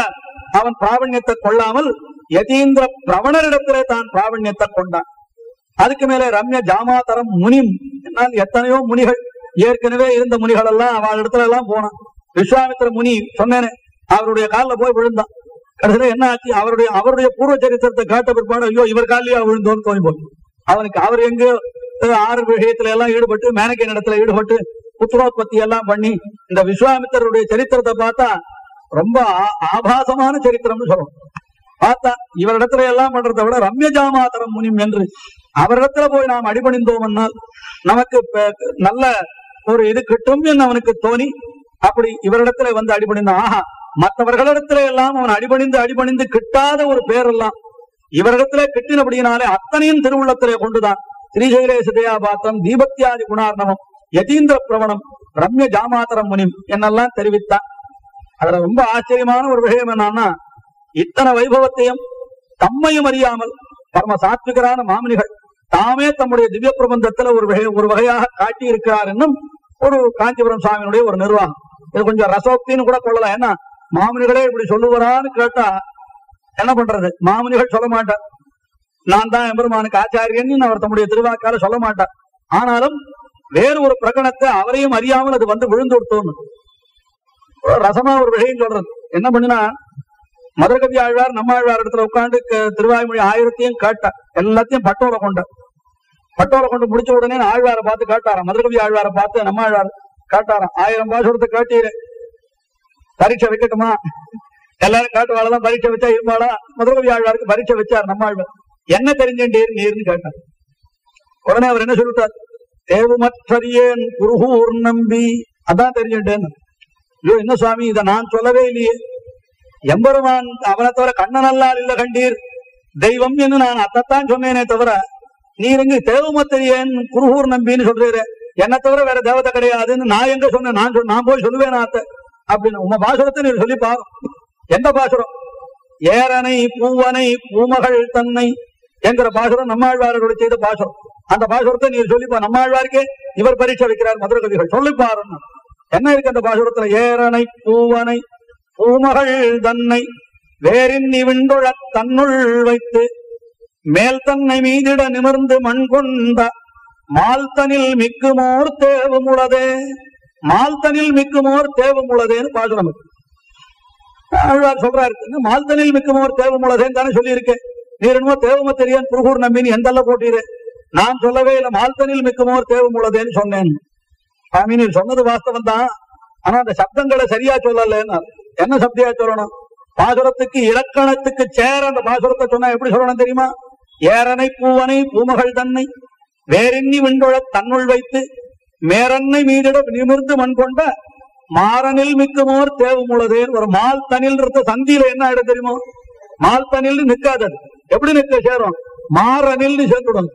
அவன் பிராவண்யத்தை கொள்ளாமல் யதீந்திர பிரவணரிடத்திலே தான் பிராவண்யத்தை கொண்டான். அதுக்கு மேலே ரம்ய ஜாமாதரம் முனிம் என்னால் எத்தனையோ முனிகள் ஏற்கனவே இருந்த முனிகள் எல்லாம் அவள் இடத்துல எல்லாம் போனான். விஸ்வாமித்திர முனி சொன்னேன்னு அவருடைய காலில் போய் விழுந்தான். கடைசியில என்ன ஆச்சு? அவருடைய அவருடைய பூர்வ சரித்திரத்தை காட்ட பிற்பாடு ஐயோ இவர் காலியா விழுந்தோன்னு தோணி போச்சு. அவனுக்கு அவர் எங்க ஆறு விஷயத்துல எல்லாம் ஈடுபட்டு மேனக்கின் இடத்துல ஈடுபட்டு புத்திரோத்பத்தி எல்லாம் பண்ணி இந்த விஸ்வாமித்தருடைய சரித்திரத்தை பார்த்தா ரொம்ப ஆ- ஆபாசமான சரித்திரம்னு சொல்லணும். பார்த்தா இவரிடத்துல எல்லாம் பண்றதை விட ரம்ய ஜாமாதரம் முனிம் என்று அவரிடத்துல போய் நாம் அடிபணிந்தோம்னால் நமக்கு நல்ல ஒரு இது கிட்டும் என்று அவனுக்கு தோணி அப்படி இவரிடத்துல வந்து அடிபணிந்தான் ஆஹா மற்றவர்களிடத்துல எல்லாம் அவன் அடிபணிந்து அடிபணிந்து கிட்டாத ஒரு பேரெல்லாம் இவரிடத்திலே கிட்டினபடியினாலே அத்தனையும் திருவுள்ளத்திலே கொண்டுதான். ஸ்ரீசைலேச தயாபாத்திரம் தீபத்தியாதி குணார்ணவம் யதீந்திர பிரவணம் ரம்ய ஜாமாதரம் முனிம் என்னெல்லாம் தெரிவித்தான். அதுல ரொம்ப ஆச்சரியமான ஒரு விஷயம் என்னன்னா இத்தனை வைபவத்தையும் தம்மையும் அறியாமல் பரம சாத்விகரான மாமனிகள் தாமே தம்முடைய திவ்ய பிரபந்தத்துல ஒரு வகை ஒரு வகையாக காட்டி இருக்கிறார் என்னும் ஒரு காஞ்சிபுரம் சுவாமியினுடைய ஒரு நிர்வாகம். இது கொஞ்சம் ரசோக்தின்னு கூட கொள்ளலாம் ஏன்னா மாமுனிகளே இப்படி சொல்லுவாரான்னு கேட்டா என்ன பண்றது? மாமுனிகள் சொல்ல மாட்டார். நான் தான் எம்பெருமானுக்கு ஆச்சாரியன் அவர் தம்முடைய திருவாக்கால சொல்ல மாட்டார். ஆனாலும் வேறு ஒரு பிரகடனத்தை அவரையும் அறியாமல் அது வந்து விழுந்து விட்டோன்னு ஒரு ரசமா ஒரு விஷயம் சொல்றது. என்ன பண்ணினா மதுரகவி ஆழ்வார் நம்ம ஆழ்வார் இடத்துல உட்காந்து திருவாய்மொழி ஆயிரத்தையும் கேட்டார். எல்லாத்தையும் பட்டோட கொண்டார். பட்டோரை கொண்டு முடிச்ச உடனே ஆழ்வாரை பார்த்து கேட்டாராம். மதுரகவி ஆழ்வாரை பார்த்து நம்ம ஆழ்வார் காட்டாராம். ஆயிரம் பாசுரத்தை கேட்டீரு. பரீட்சை வைக்கட்டுமா? எல்லாரும் காட்டுவாளதான் பரீட்சை வச்சா இருப்பாளா மதுரகவி ஆழ்வாருக்கு பரீட்சை வச்சார் நம்ம ஆழ்வார். என்ன தெரிஞ்சேன் நீர்னு கேட்டார். உடனே அவர் என்ன சொல்லிட்டார்? தேவுமற்றறியேன் குருகூர் நம்பி. அதான் தெரிஞ்சுட்டேன் ஐயோ என்ன சுவாமி இதை நான் சொல்லவே இல்லையே. எம்பெருமான் அவனை தவிர கண்ணனல்லால் இல்ல கண்டீர். தெய்வம் என்று நான் அதைத்தான் சொன்னேனே தவிர நீ எங்க தேவமத்தரியன் குருகூர் நம்பின்னு சொல்றீரு. என்ன தவிர வேற தேவதை கிடையாதுன்னு நான் எங்க சொன்னேன் நான் சொன்ன நான் போய் சொல்லுவேன் ஆத்த. அப்படின்னு உங்க பாசுரத்தை நீ சொல்லி பா எந்த பாசுரம்? ஏரனை பூவனை பூமகள் தன்னை என்கிற பாசுரம் நம்மாழ்வாரோட செய்த பாசுரம். அந்த பாசுரத்தை நீ சொல்லிப்பா. நம்மாழ்வாருக்கே இவர் பரீட்சை வைக்கிறார் மதுர கவிகள். சொல்லி பாருன்னு என்ன இருக்கு அந்த பாசுரத்துல? ஏரனை பூவனை பூமகள் தன்னை வேறின் விண்டுழ தன்னுள் வைத்து மேல் தன்னை மீதிட நிமிர்ந்து மண் கொண்ட மால்தனில் மிக்குமோர் தேவமுளதே மால்தனில் மிக்குமோர் தேவமுளதேன்னு பாசுரம் இருக்கு. ஆழ்வார் சொல்றாரு மால்தனில் மிக்குமோர் தேவமுளதேன்னு தானே சொல்லியிருக்கேன். நீர் என்னமோ தேவம தெரியான் புருகூர் நம்பின்னு எந்த போட்டீரு? நான் சொல்லவே இல்லை மால்தனில் மிக்குமோர் தேவமுளதேன்னு சொன்னேன். சாமி நீர் சொன்னது வாஸ்தவம் தான். ஆனா அந்த சப்தங்களை சரியா சொல்லலன்னு என்ன சப்தியா சொல்லணும்? பாசுரத்துக்கு இலக்கணத்துக்கு சேர அந்த பாசுரத்தை சொன்னா எப்படி சொல்லணும் தெரியுமா? ஏரனை பூவனை பூமகள் தன்னை வேறெண்ணி விண்டொழ தன்னுள் வைத்து மேரன்னை மீதிட நிமிர்ந்து மண் கொண்ட மாறனில் மிக்குமோர் தேவமுள்ளதே ஒரு மால் தனில் இருந்த சந்தியில என்ன ஆயிட தெரியுமோ? மால் தனில் நிக்காது எப்படி நிக்க? சேரும். மாறனில் சேர்ந்துடும்.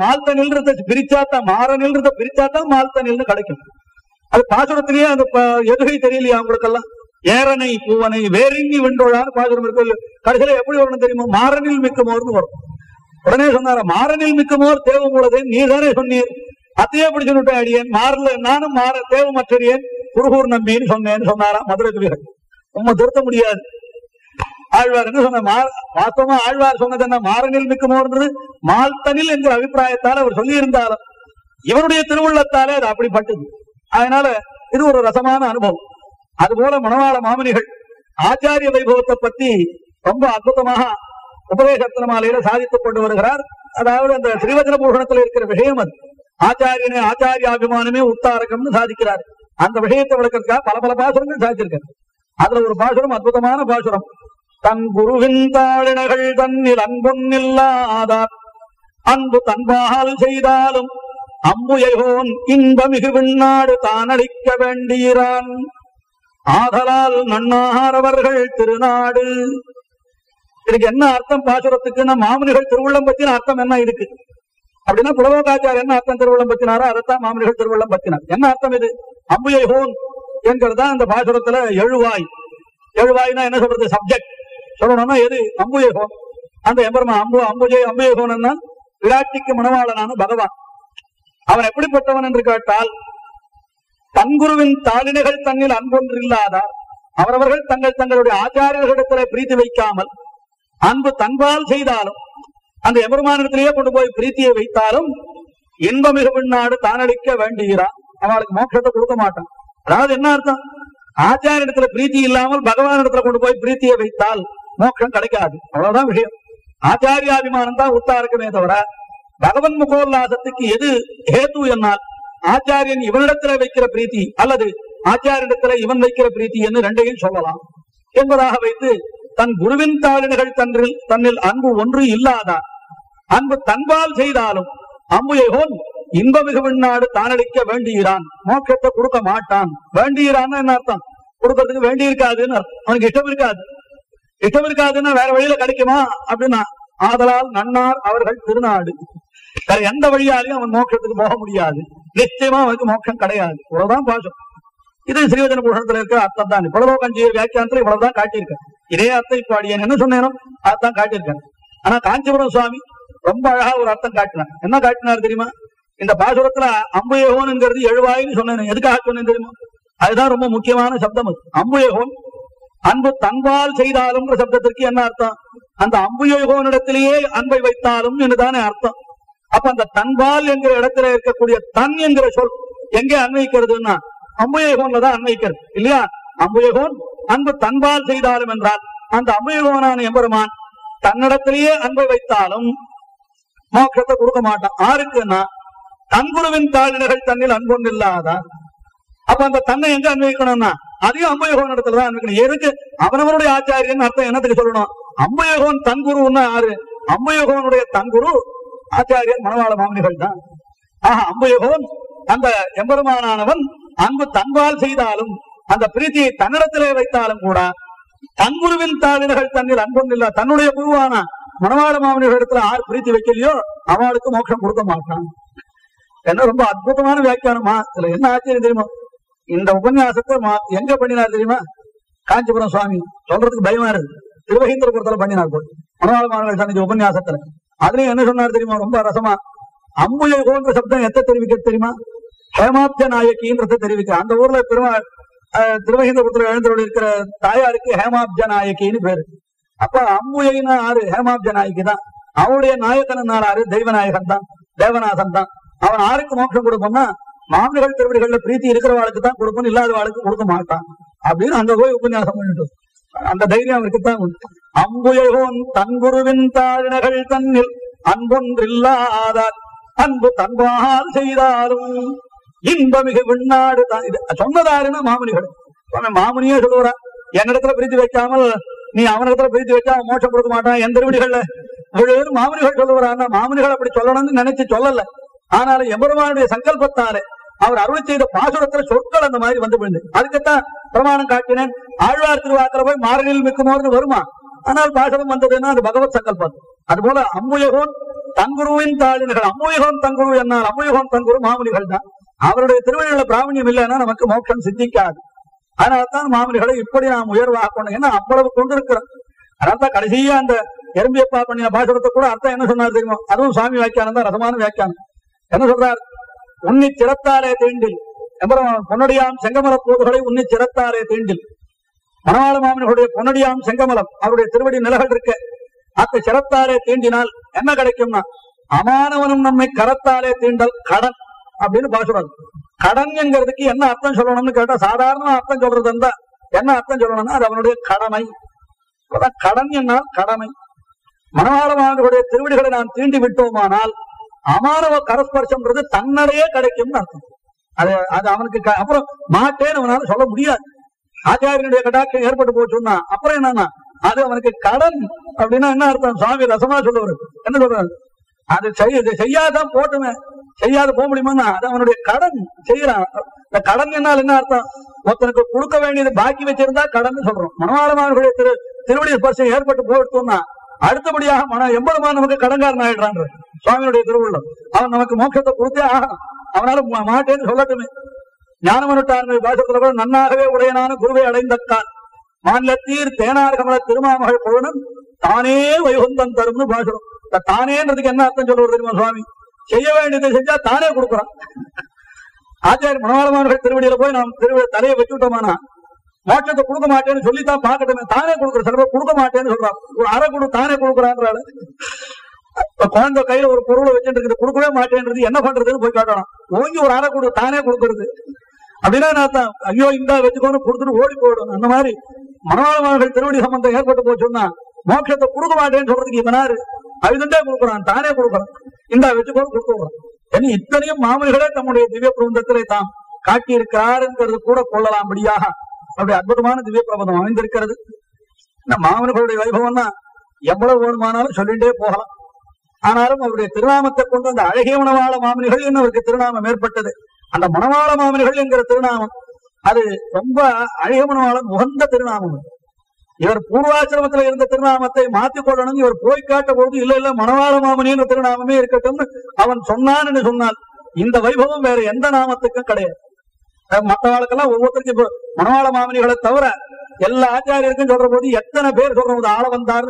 மால் தனில் பிரிச்சாத்தான் மாறனில் இருந்த பிரிச்சாத்தான் மால் தனில் கிடைக்கும். அது பாசுரத்திலேயே அந்த எதுகை தெரியலையா உங்களுக்கெல்லாம்? ஏரனை பூவனை வேறிங்கி வெண்டோழான்னு பாசுரம் கடைசியில எப்படி வரணும் தெரியுமா? மாறனில் மிக்கமோர்னு வரும் உடனே சொன்னார மாறனில் மிக்கமோர் தேவ மூலதே நீ தானே சொன்னீர். அத்தையே பிடிச்சு விட்டேன் அடியேன். மாறல நானும் மாற தேவமற்றறியேன் குருகூர் நம்பின்னு சொன்னேன்னு சொன்னாராம் மதுரை கவிகள் உண்மை திருத்த முடியாது. ஆழ்வார் என்ன சொன்ன மா- வாஸ்தவமா ஆழ்வார் சொன்னது என்ன? மாறனில் மிக்கமோர்ன்றது மால்தனில் என்கிற அபிப்பிராயத்தால் அவர் சொல்லி இருந்தாலும் இவருடைய திருவுள்ளத்தாலே அது அப்படிப்பட்டது. அதனால இது ஒரு ரசமான அனுபவம். அதுபோல மணவாள மாமனிகள் ஆச்சாரிய வைபவத்தை பத்தி ரொம்ப அற்புதமாக உபதேசத்தின மாலையில சாதித்துக் கொண்டு வருகிறார். அதாவது அந்த ஸ்ரீவச்சன பூஷணத்தில் இருக்கிற விஷயம் அது. ஆச்சாரியனே ஆச்சாரியாபிமானமே உத்தாரகம்னு சாதிக்கிறார். அந்த விஷயத்தை விளக்கிறதுக்காக பல பல பாசுரங்கள் சாதிச்சிருக்காரு. அதுல ஒரு பாசுரம் அற்புதமான பாசுரம். தன் குருவின் தாழினகள் தன்னில் அன்பொன்னில்லாதார் அன்பு தன்பால் செய்தாலும் அம்புயகோன் இன்பமிகு விண்ணாடு தானளிக்க அளிக்க ஆதலால் நன்னாரவர்கள் திருநாடு. இதுக்கு என்ன அர்த்தம்? பாசுரத்துக்குன்னா மாமுனிகள் திருவுள்ளம் பத்தின அர்த்தம் என்ன இருக்கு அப்படின்னா புலவோகாச்சார் என்ன அர்த்தம் திருவுள்ளம் பத்தினாரோ அதைத்தான் மாமுனிகள் திருவுள்ளம் பத்தினார் என்ன அர்த்தம் இது? அம்புயை ஹோன் என்கிறதா அந்த பாசுரத்துல எழுவாய். எழுவாய்னா என்ன சொல்றது? சப்ஜெக்ட் சொல்லணும்னா எது? அம்புயை ஹோன். அந்த எம்பெருமா அம்பு அம்புஜை அம்புயை ஹோன்னா விராட்டிக்கு மணவாளனான பகவான். அவன் எப்படிப்பட்டவன் என்று கேட்டால் தன்குருவின் தாளினைகள் தன்னில் அன்பொன்றில்லாதார் அவரவர்கள் தங்கள் தங்களுடைய ஆச்சாரியர்களிடத்திலே பிரீத்தி வைக்காமல் அன்பு தன்பால் செய்தாலும் அந்த எபெருமானிடத்திலேயே கொண்டு போய் பிரீத்தியை வைத்தாலும் இன்பமிகு நாடு தானளிக்க வேண்டுகிறான் அவளுக்கு மோட்சத்தை கொடுக்க மாட்டான். அதாவது என்ன அர்த்தம்? ஆச்சாரியத்துல பிரீத்தி இல்லாமல் பகவானிடத்துல கொண்டு போய் பிரீத்தியை வைத்தால் மோட்சம் கிடைக்காது. அவ்வளவுதான் விஷயம். ஆச்சாரியாபிமானம் தான் உத்தா இருக்குமே தவிர பகவன் முகோல்லாசத்துக்கு எது ஹேத்து என்னால்? ஆச்சாரியன் இவனிடத்துல வைக்கிற பிரீத்தி அல்லது ஆச்சாரியனிடத்துல இவன் வைக்கிற பிரீத்தி என்று ரெண்டையும் சொல்லலாம். என்பதாக வைத்து தன் குருவின் தாளினர்கள் தன்னில் தன்னில் அன்பு ஒன்று இல்லாதான் அன்பு தன்பால் செய்தாலும் அம்புயகோன் இன்ப மிகுவின்னாடு தானளிக்க வேண்டியிறான் மோட்சத்தை கொடுக்க மாட்டான். வேண்டியிறான்னு என்ன அர்த்தம்? கொடுக்கறதுக்கு வேண்டி இருக்காதுன்னு அர்த்தம். அவனுக்கு இஷ்டம் இருக்காது. இஷ்டம் இருக்காதுன்னா வேற வழியில கிடைக்குமா? அப்படின்னா ஆதலால் நன்னார் அவர்கள் திருநாடு. வேற எந்த வழியாலையும் அவன் மோட்சத்துக்கு போக முடியாது. நிச்சயமா அவனுக்கு மோட்சம் கிடையாது. இவ்வளவுதான் பாசம். இது ஸ்ரீவஜன பூஷணத்துல இருக்கிற அர்த்தம் தான். புலலோகஞ்சிய வியாக்கியானத்துல இவ்வளவுதான் காட்டியிருக்கேன் இதே அர்த்தம் இப்ப அடியேன். என்ன சொன்னேனோ அதான் காட்டியிருக்கேன் ஆனா காஞ்சிபுரம் சுவாமி ரொம்ப அழகா ஒரு அர்த்தம் காட்டினார். என்ன காட்டினார் தெரியுமா? இந்த பாசுரத்துல அம்புயகோன்ங்கிறது எழுவாயின்னு சொன்னேன். எதுக்காக சொன்னேன் தெரியுமா? அதுதான் ரொம்ப முக்கியமான சப்தம் அது. அம்புயகோன் அன்பு தன்பால் செய்தாலும் சப்தத்திற்கு என்ன அர்த்தம்? அந்த அம்புயகோனிடத்திலேயே அன்பை வைத்தாலும் என்றுதானே அர்த்தம். அப்ப அந்த தன்பால் என்கிற இடத்துல இருக்கக்கூடிய தன் என்கிற சொல் எங்கே அன்வைக்கிறதுன்னா அம்புயகோன்ல தான் அன்வைக்கிறது இல்லையா? அம்புயகோன் அன்பு தன்பால் செய்தாலும் என்றால் அந்த அம்புயகோனான எம்பெருமான் தன்னிடத்திலேயே அன்பை வைத்தாலும் மோட்சத்தை கொடுக்க மாட்டான். ஆருக்குன்னா தன்குருவின் தாழினர்கள் தன்னில் அன்பொன்று இல்லாதான் அப்ப அந்த தன்னை எங்க அன்வைக்கணும்னா அதையும் அம்பயகோன் இடத்துல தான் அன்வைக்கணும் எதுக்கு? அவனவனுடைய ஆச்சாரியன் அர்த்தம் என்னத்துக்கு சொல்லணும்? அம்பயகோன் தன்குருன்னா யாரு? அம்பயகோனுடைய தன்குரு ஆச்சாரியன் மணவாள மாமனிகள் தான். ஆஹா அம்பயகோன் அந்த எம்பெருமானவன் அன்பு தன்பால் செய்தாலும் அந்த பிரீத்தியை தன்னிடத்திலே வைத்தாலும் கூட தன் குருவின் தாளினர்கள் தன்னில் அன்பொன்றில்ல தன்னுடைய குருவான மணவாள மாமனிகள் இடத்துல ஆறு பிரீத்தி வைக்கலையோ அவளுக்கு மோட்சம் கொடுக்க மாட்டான். என்ன ரொம்ப அற்புதமான வியாக்கியானமா? இதுல என்ன ஆச்சரியம் தெரியுமா? இந்த உபன்யாசத்தை மா- எங்க பண்ணினார் தெரியுமா? காஞ்சிபுரம் சுவாமி. சொல்றதுக்கு பயமா இருக்கு. திருவகீந்திரபுரத்துல பண்ணினார் போய் மனவாள மாணவர்கள் சன்னிதி உபன்யாசத்துல. அதுலயும் என்ன சொன்னார் தெரியுமா? ரொம்ப ரசமா. அம்புயகோன்ற சப்தம் எத்த தெரிவிக்க தெரியுமா? ஹேமாப்த நாயகின்றத தெரிவிக்க அந்த ஊர்ல பெருமாள் அஹ், திருவகீந்திரபுரத்துல இருக்கிற தாயாருக்கு ஹேமாப்ஜ நாயகின்னு பேரு. அப்ப அம்புயைனா ஆறு ஹேமாப்ஜ நாயகி தான். அவனுடைய நாயகன் ஆறு தெய்வநாயகன் தான். தேவநாதன் தான். அவன் ஆருக்கு மோட்சம் கொடுப்போம்னா மாமிகள் திருவடிகள்ல பிரீத்தி இருக்கிறவாளுக்கு தான் கொடுப்போம் இல்லாதவாளுக்கு கொடுக்க மாட்டான். அப்படின்னு அங்க போய் உபன்யாசம் பண்ணிட்டு அந்த தைரியம் அவருக்குத்தான் உண்டு. அம்புயகோன் தன்குருவின் தாழினகள் தன்னில் அன்பொன்றில்லாதார் அன்பு தன்பால் செய்தாலும் இன்பமிகு விண்ணாடு தான். இது சொன்னதாருன்னா மாமுனிகள். சுவாமி மாமுனியே சொல்லுவாரா என்னிடத்துல பிரித்து வைக்காமல் நீ அவனிடத்துல பிரித்து வச்சா அவன் மோட்சம் கொடுக்க மாட்டான் எந்த திருவடிகள்ல. இவ்வளவு மாமுனிகள் சொல்லுவாரா மாமுனிகள் அப்படி சொல்லணும்னு நினைச்சு சொல்லல. ஆனாலும் எம்பெருமானுடைய சங்கல்பத்தாலே அவர் அருள் செய்த பாசுரத்துல சொற்கள் அந்த மாதிரி வந்து விழுந்து அதுக்குத்தான் பிரமாணம் காட்டினேன். ஆழ்வார் திருவாக்கில போய் மாரணியில் மிக்குமோர்னு வருமா? ஆனால் பாசுரம் வந்ததுன்னா அது பகவத் சங்கல்பம். அதுபோல அம்புயகோன் தங்குருவின் தாளினர்கள். அம்முயகம் தங்குரு என்னால் அம்புயகோன் தங்குரு மாமுனிகள் தான். அவருடைய திருவள்ளுவ பிராமணியம் இல்லைன்னா நமக்கு மோட்சம் சித்திக்காது. அதனால்தான் மாமனிகளை இப்படி நாம் உயர்வாக கொண்டு ஏன்னா அவ்வளவு கொண்டிருக்கிறோம். அதனால்தான் கடைசியா அந்த எறும்பியப்பா பண்ணின பாசுரத்தை கூட அர்த்தம் என்ன சொன்னார் தெரியுமோ? அதுவும் சுவாமி வியாக்கியானம் தான் ரசமான வியாக்கியானம் என்ன சொல்றார்? உன்னி சிறத்தாரே தீண்டில். பொன்னடியாம் செங்கமல போதுகளை உன்னி சிறத்தாரே தீண்டில். மணவாள மாமனுடைய பொன்னடியாம் செங்கமலம் அவருடைய திருவடி நிலகள் இருக்க அத்தை சிறத்தாரே தீண்டினால் என்ன கிடைக்கும்னா அமானவனும் நம்மை கரத்தாலே தீண்டல் கடன் அப்படின்னு பாசுறது கடன் என்கிறதுக்கு என்ன அர்த்தம் சொல்லணும்னு கேட்டா சாதாரண அர்த்தம் சொல்றது இருந்தா என்ன அர்த்தம் சொல்லணும்னா அது அவனுடைய கடமை. கடன் என்னால் கடமை. மனவாளமானவருடைய திருவடிகளை நாம் தீண்டி விட்டோமானால் அமானவ கரஸ்பர்சம்ன்றது தன்னடையே கிடைக்கும்னு அர்த்தம். அது அது அவனுக்கு அப்புறம் மாட்டேன்னு அவனால சொல்ல முடியாது. ஆச்சாரியனுடைய கடாட்சம் ஏற்பட்டு போச்சுன்னா அப்புறம் என்னன்னா அது அவனுக்கு கடன் அப்படின்னா என்ன அர்த்தம்? சுவாமி ரசமா சொல்லுவாரு. என்ன சொல்றாரு? அது செய்ய செய்யாதான் போட்டுமே. செய்யாத போக முடியுமா அது அவனுடைய கடன் செய்யறான் இந்த கடன் என்னால் என்ன அர்த்தம்? ஒருத்தனுக்கு கொடுக்க வேண்டியது பாக்கி வச்சிருந்தா கடன் சொல்றோம். மனவாளமானுடைய திரு திருவடி ஸ்பர்சம் ஏற்பட்டு போயிட்டோம்னா அடுத்தபடியாக மன எம்பெருமான் நமக்கு கடன்காரன் ஆயிடுறான் சுவாமியுடைய திருவுள்ளம் அவன் நமக்கு மோக்கத்தை கொடுத்தே ஆகணும். அவனால மாட்டேன்னு சொல்லட்டுமே. ஞானமனுட்டார்மை பாசத்துல கூட நன்னாகவே உடையனான குருவை அடைந்தக்கால் மாநிலத்தீர் தேனார் கமல திருமாமகள் கோணம் தானே வைகுந்தம் தரும்னு பாசுறோம் தானேன்றதுக்கு என்ன அர்த்தம் சொல்லுவது தெரியுமா சுவாமி? செய்ய வேண்டியதை செஞ்சா தானே கொடுக்குறான். ஆச்சாரிய மனவாளமானவர்கள் திருவடியில போய் நாம் திருவிழா தலையை வச்சு விட்டோமானா? மோட்சத்தை கொடுக்க மாட்டேன்னு சொல்லித்தான் பார்க்கட்டுமே. தானே கொடுக்குற சில கொடுக்க மாட்டேன்னு சொல்றான். ஒரு அரை கொடு தானே கொடுக்குறான்றாள். குழந்தை கையில ஒரு பொருளை வச்சுட்டு இருக்குது கொடுக்கவே மாட்டேன்றது என்ன பண்றதுன்னு போய் காட்டணும் ஓங்கி ஒரு அரை கொடு தானே கொடுக்கறது. அப்படின்னா நான் ஐயோ இந்தா வச்சுக்கோன்னு கொடுத்துட்டு ஓடி போயிடும் அந்த மாதிரி மனவாளமானவர்கள் திருவடி சம்பந்தம் ஏற்பட்டு போச்சுன்னா மோட்சத்தை கொடுக்க மாட்டேன்னு சொல்றதுக்கு இவனாரு அழுதுண்டே கொடுக்குறான். தானே கொடுக்குறான். இந்தா வச்சுக்கோன்னு கொடுத்துடுறான் ஏன்னா இத்தனையும் மாமனிகளே தம்முடைய திவ்ய பிரபந்தத்திலே தாம் காட்டியிருக்கிறாருங்கிறது கூட கொள்ளலாம்படியாக அப்படி அற்புதமான திவ்ய பிரபந்தம் அமைந்திருக்கிறது இந்த மாமனிகளுடைய தான் எவ்வளவு வேணுமானாலும் சொல்லிட்டே போகலாம் ஆனாலும் அவருடைய திருநாமத்தை கொண்டு அந்த அழகிய மணவாள மாமனிகள் என்று அவருக்கு திருநாமம் ஏற்பட்டது அந்த மணவாள மாமனிகள் என்கிற திருநாமம் அது ரொம்ப அழகிய மணவாளன் உகந்த திருநாமம் இவர் பூர்வாசிரமத்துல இருந்த திருநாமத்தை மாத்திக் கொள்ளணும் இவர் போய் காட்ட பொழுது இல்ல இல்ல மணவாள மாமனின்ற திருநாமமே இருக்கட்டும்னு அவன் சொன்னான் என்று சொன்னால் இந்த வைபவம் வேற எந்த நாமத்துக்கும் கிடையாது மற்றவாளுக்கெல்லாம் ஒவ்வொருத்தருக்கும் இப்போ மணவாள மாமனிகளை தவிர எல்லா ஆச்சாரியருக்கும் சொல்ற போது எத்தனை பேர் சொல்றோம்? இது ஆள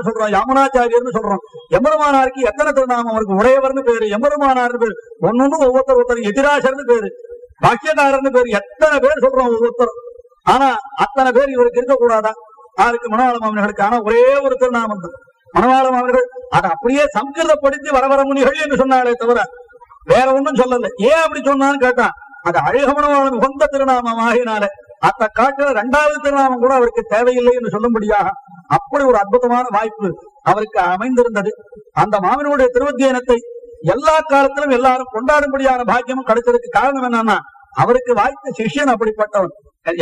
சொல்றோம் யமுனாச்சாரியர்னு சொல்றோம். எம்பெருமானாருக்கு எத்தனை திருநாமம்? அவருக்கு உடையவர்னு பேரு எம்பெருமானார்னு பேரு. ஒன்னொன்னு ஒவ்வொருத்தர் ஒருத்தர் எதிராசர்னு பேரு பாக்கியக்காரர்னு பேரு. எத்தனை பேர் சொல்றோம் ஒவ்வொருத்தரும் ஆனா அத்தனை பேர் இவருக்கு இருக்கக்கூடாதா? யாருக்கு? மணவாள மாமனிகளுக்கு. ஆனா ஒரே ஒரு திருநாமம் தான். மணவாள மாமனிகள் அதை அப்படியே சம்ஸ்கிருதப்படுத்தி வரவர முனிகள் என்று சொன்னாலே தவிர வேற ஒன்னும் சொல்லல. ஏன் அப்படி சொன்னான்னு கேட்டான் அது அழகமனவான உகந்த திருநாமம் ஆகினால அத்த காட்டுல இரண்டாவது திருநாமம் கூட அவருக்கு தேவையில்லை என்று சொல்லும்படியாக அப்படி ஒரு அற்புதமான வாய்ப்பு அவருக்கு அமைந்திருந்தது. அந்த மாமனுடைய திருவத்தியனத்தை எல்லா காலத்திலும் எல்லாரும் கொண்டாடும்படியான பாக்கியமும் கிடைச்சதுக்கு காரணம் என்னன்னா அவருக்கு வாய்த்த சிஷ்யன் அப்படிப்பட்டவன்.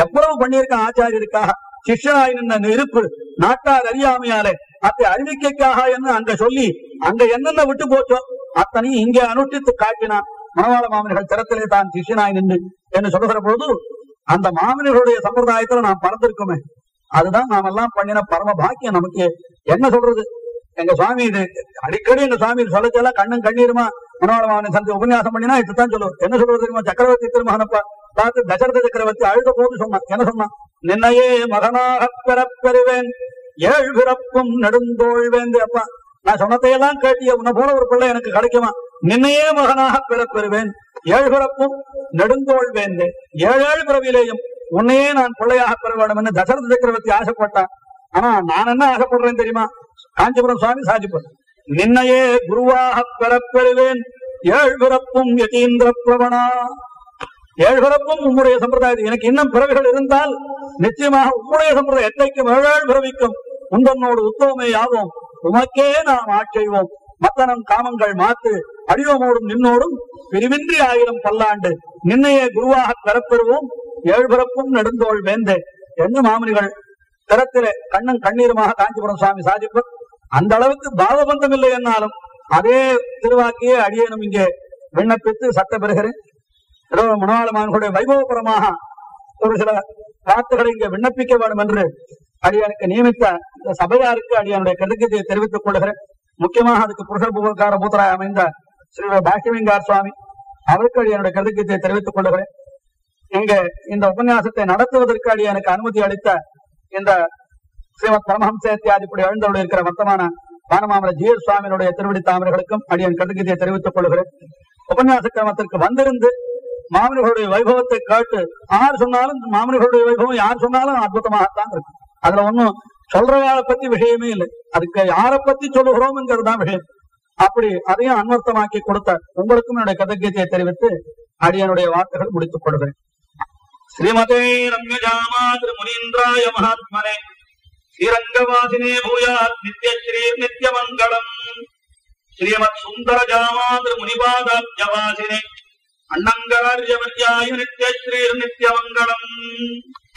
எவ்வளவு பண்ணியிருக்கான் ஆச்சாரியருக்காக? சிஷ்யனாய் நின்ற இருப்பு நாட்டார் அறியாமையாலே அதை அறிவிக்கைக்காக என்று அங்க சொல்லி அங்க என்னென்ன விட்டு போச்சோ அத்தனையும் இங்கே அனுஷ்டித்து காட்டினான். மணவாள மாமனிகள் திறத்திலே தான் சிஷ்யனாய் நின்று என்று சொல்லுகிற போது அந்த மாமனிகளுடைய சம்பிரதாயத்துல நாம் பறந்திருக்கோமே. அதுதான் நாம் எல்லாம் பண்ணின பரம பாக்கியம் நமக்கு. என்ன சொல்றது? எங்க சுவாமி இது அடிக்கடி எங்க சுவாமி சொல்ல கண்ணும் கண்ணீருமா? மனோட மாமனை சந்தி உபன்யாசம் பண்ணினா இதுதான் சொல்லுவோம் என்ன சொல்றது தெரியுமா? சக்கரவர்த்தி திருமகனப்பா பார்த்து தசரத சக்கரவர்த்தி அழுத போது சொன்னான். என்ன சொன்னான்? நின்னையே மகனாக பெறப்பெறுவேன் ஏழு பிறப்பும் நெடுந்தோழ்வேந்து அப்பா. நான் சொன்னதையெல்லாம் கேட்டிய உன்னை போல ஒரு பிள்ளை எனக்கு கிடைக்குமா? நின்னையே மகனாக பிறப்பெறுவேன் ஏழு பிறப்பும் நெடுந்தோள் வேந்து ஏழேழு பிறவிலேயும் உன்னையே நான் பிள்ளையாக பெற வேண்டும் என்று தசரத சக்கரவர்த்தி ஆசைப்பட்டான். ஆனா நான் என்ன ஆசைப்படுறேன் தெரியுமா? காஞ்சிபுரம் சுவாமி சாதிப்பட்டேன் நின்னையே குருவாக பெறப்பெறுவேன். ஏழு பிறப்பும் யதீந்திர பிரபணா ஏழு பிறப்பும் உம்முடைய சம்பிரதாயத்தில். எனக்கு இன்னும் பிறவிகள் இருந்தால் நிச்சயமாக உம்முடைய சம்பிரதாயம் எத்தைக்கும் ஏழேழு பிறவிக்கும் உந்தன்னோடு உத்தவமே ஆவோம். உமக்கே நாம் ஆட்செய்வோம் மத்தனம் காமங்கள் மாத்து அடியோமோடும் நின்னோடும் பிரிவின்றி ஆயிரம் பல்லாண்டு. நின்னையே குருவாக பெறப்பெறுவோம் ஏழ்பரப்பும் நெடுந்தோள் வேந்தே என்று மாமனிகள் திறத்திலே கண்ணும் கண்ணீருமாக காஞ்சிபுரம் சுவாமி சாதிப்பர். அந்த அளவுக்கு பாவபந்தம் இல்லை என்னாலும் அதே திருவாக்கியே அடியேனும் இங்கே விண்ணப்பித்து சட்ட பெறுகிறேன். ஏதோ மனோலமான்களுடைய வைபவபுரமாக ஒரு சில வார்த்தைகளை இங்கே விண்ணப்பிக்க வேண்டும் என்று அடியானுக்கு நியமித்த இந்த சபையாருக்கு அடியானுடைய கருத்துக்கு தெரிவித்துக் கொள்கிறேன். முக்கியமாக அதுக்கு புருஷர் புகழ்கார பூத்தராய் அமைந்த ஸ்ரீ பாஷ்யவிங்கார் சுவாமி அவருக்கு என்னுடைய கருத்துக்கத்தை தெரிவித்துக் கொள்கிறேன். இங்கு இந்த உபன்யாசத்தை நடத்துவதற்கு அடி எனக்கு அனுமதி அளித்த இந்த ஸ்ரீமத் பரமஹம்சேத்தியாதிப்படி எழுந்தருள் இருக்கிற வர்த்தமான வானமாமல ஜீர் சுவாமியினுடைய திருவடி தாமரைகளுக்கும் அடியன் கருத்துக்கத்தை தெரிவித்துக் கொள்கிறேன். உபன்யாச கிரமத்திற்கு வந்திருந்து மாமனிகளுடைய வைபவத்தை கேட்டு யார் சொன்னாலும் மாமனிகளுடைய வைபவம் யார் சொன்னாலும் அற்புதமாகத்தான் இருக்கும். அதுல ஒண்ணும் சொல்றவாளை பத்தி விஷயமே இல்லை. அதுக்கு யாரை பத்தி சொல்லுகிறோம்ங்கிறது தான் விஷயம். அப்படி அதையும் அன்வர்த்தமாக்கி கொடுத்த உங்களுக்கும் என்னுடைய கதகீதையை தெரிவித்து அடியனுடைய வார்த்தைகள் முடித்துக் கொள்கிறேன். ஸ்ரீமதே ரம்யஜாமாதிரு முனீந்திராய மகாத்மனே ஸ்ரீரங்கவாசினே பூயாத் நித்யஸ்ரீ நித்யமங்கலம் ஸ்ரீமத் சுந்தர ஜாமாதிரு முனிபாதாப்ஜவாசினே அண்ணங்கரார்யவர்யாய நித்யஸ்ரீர் நித்யமங்கலம்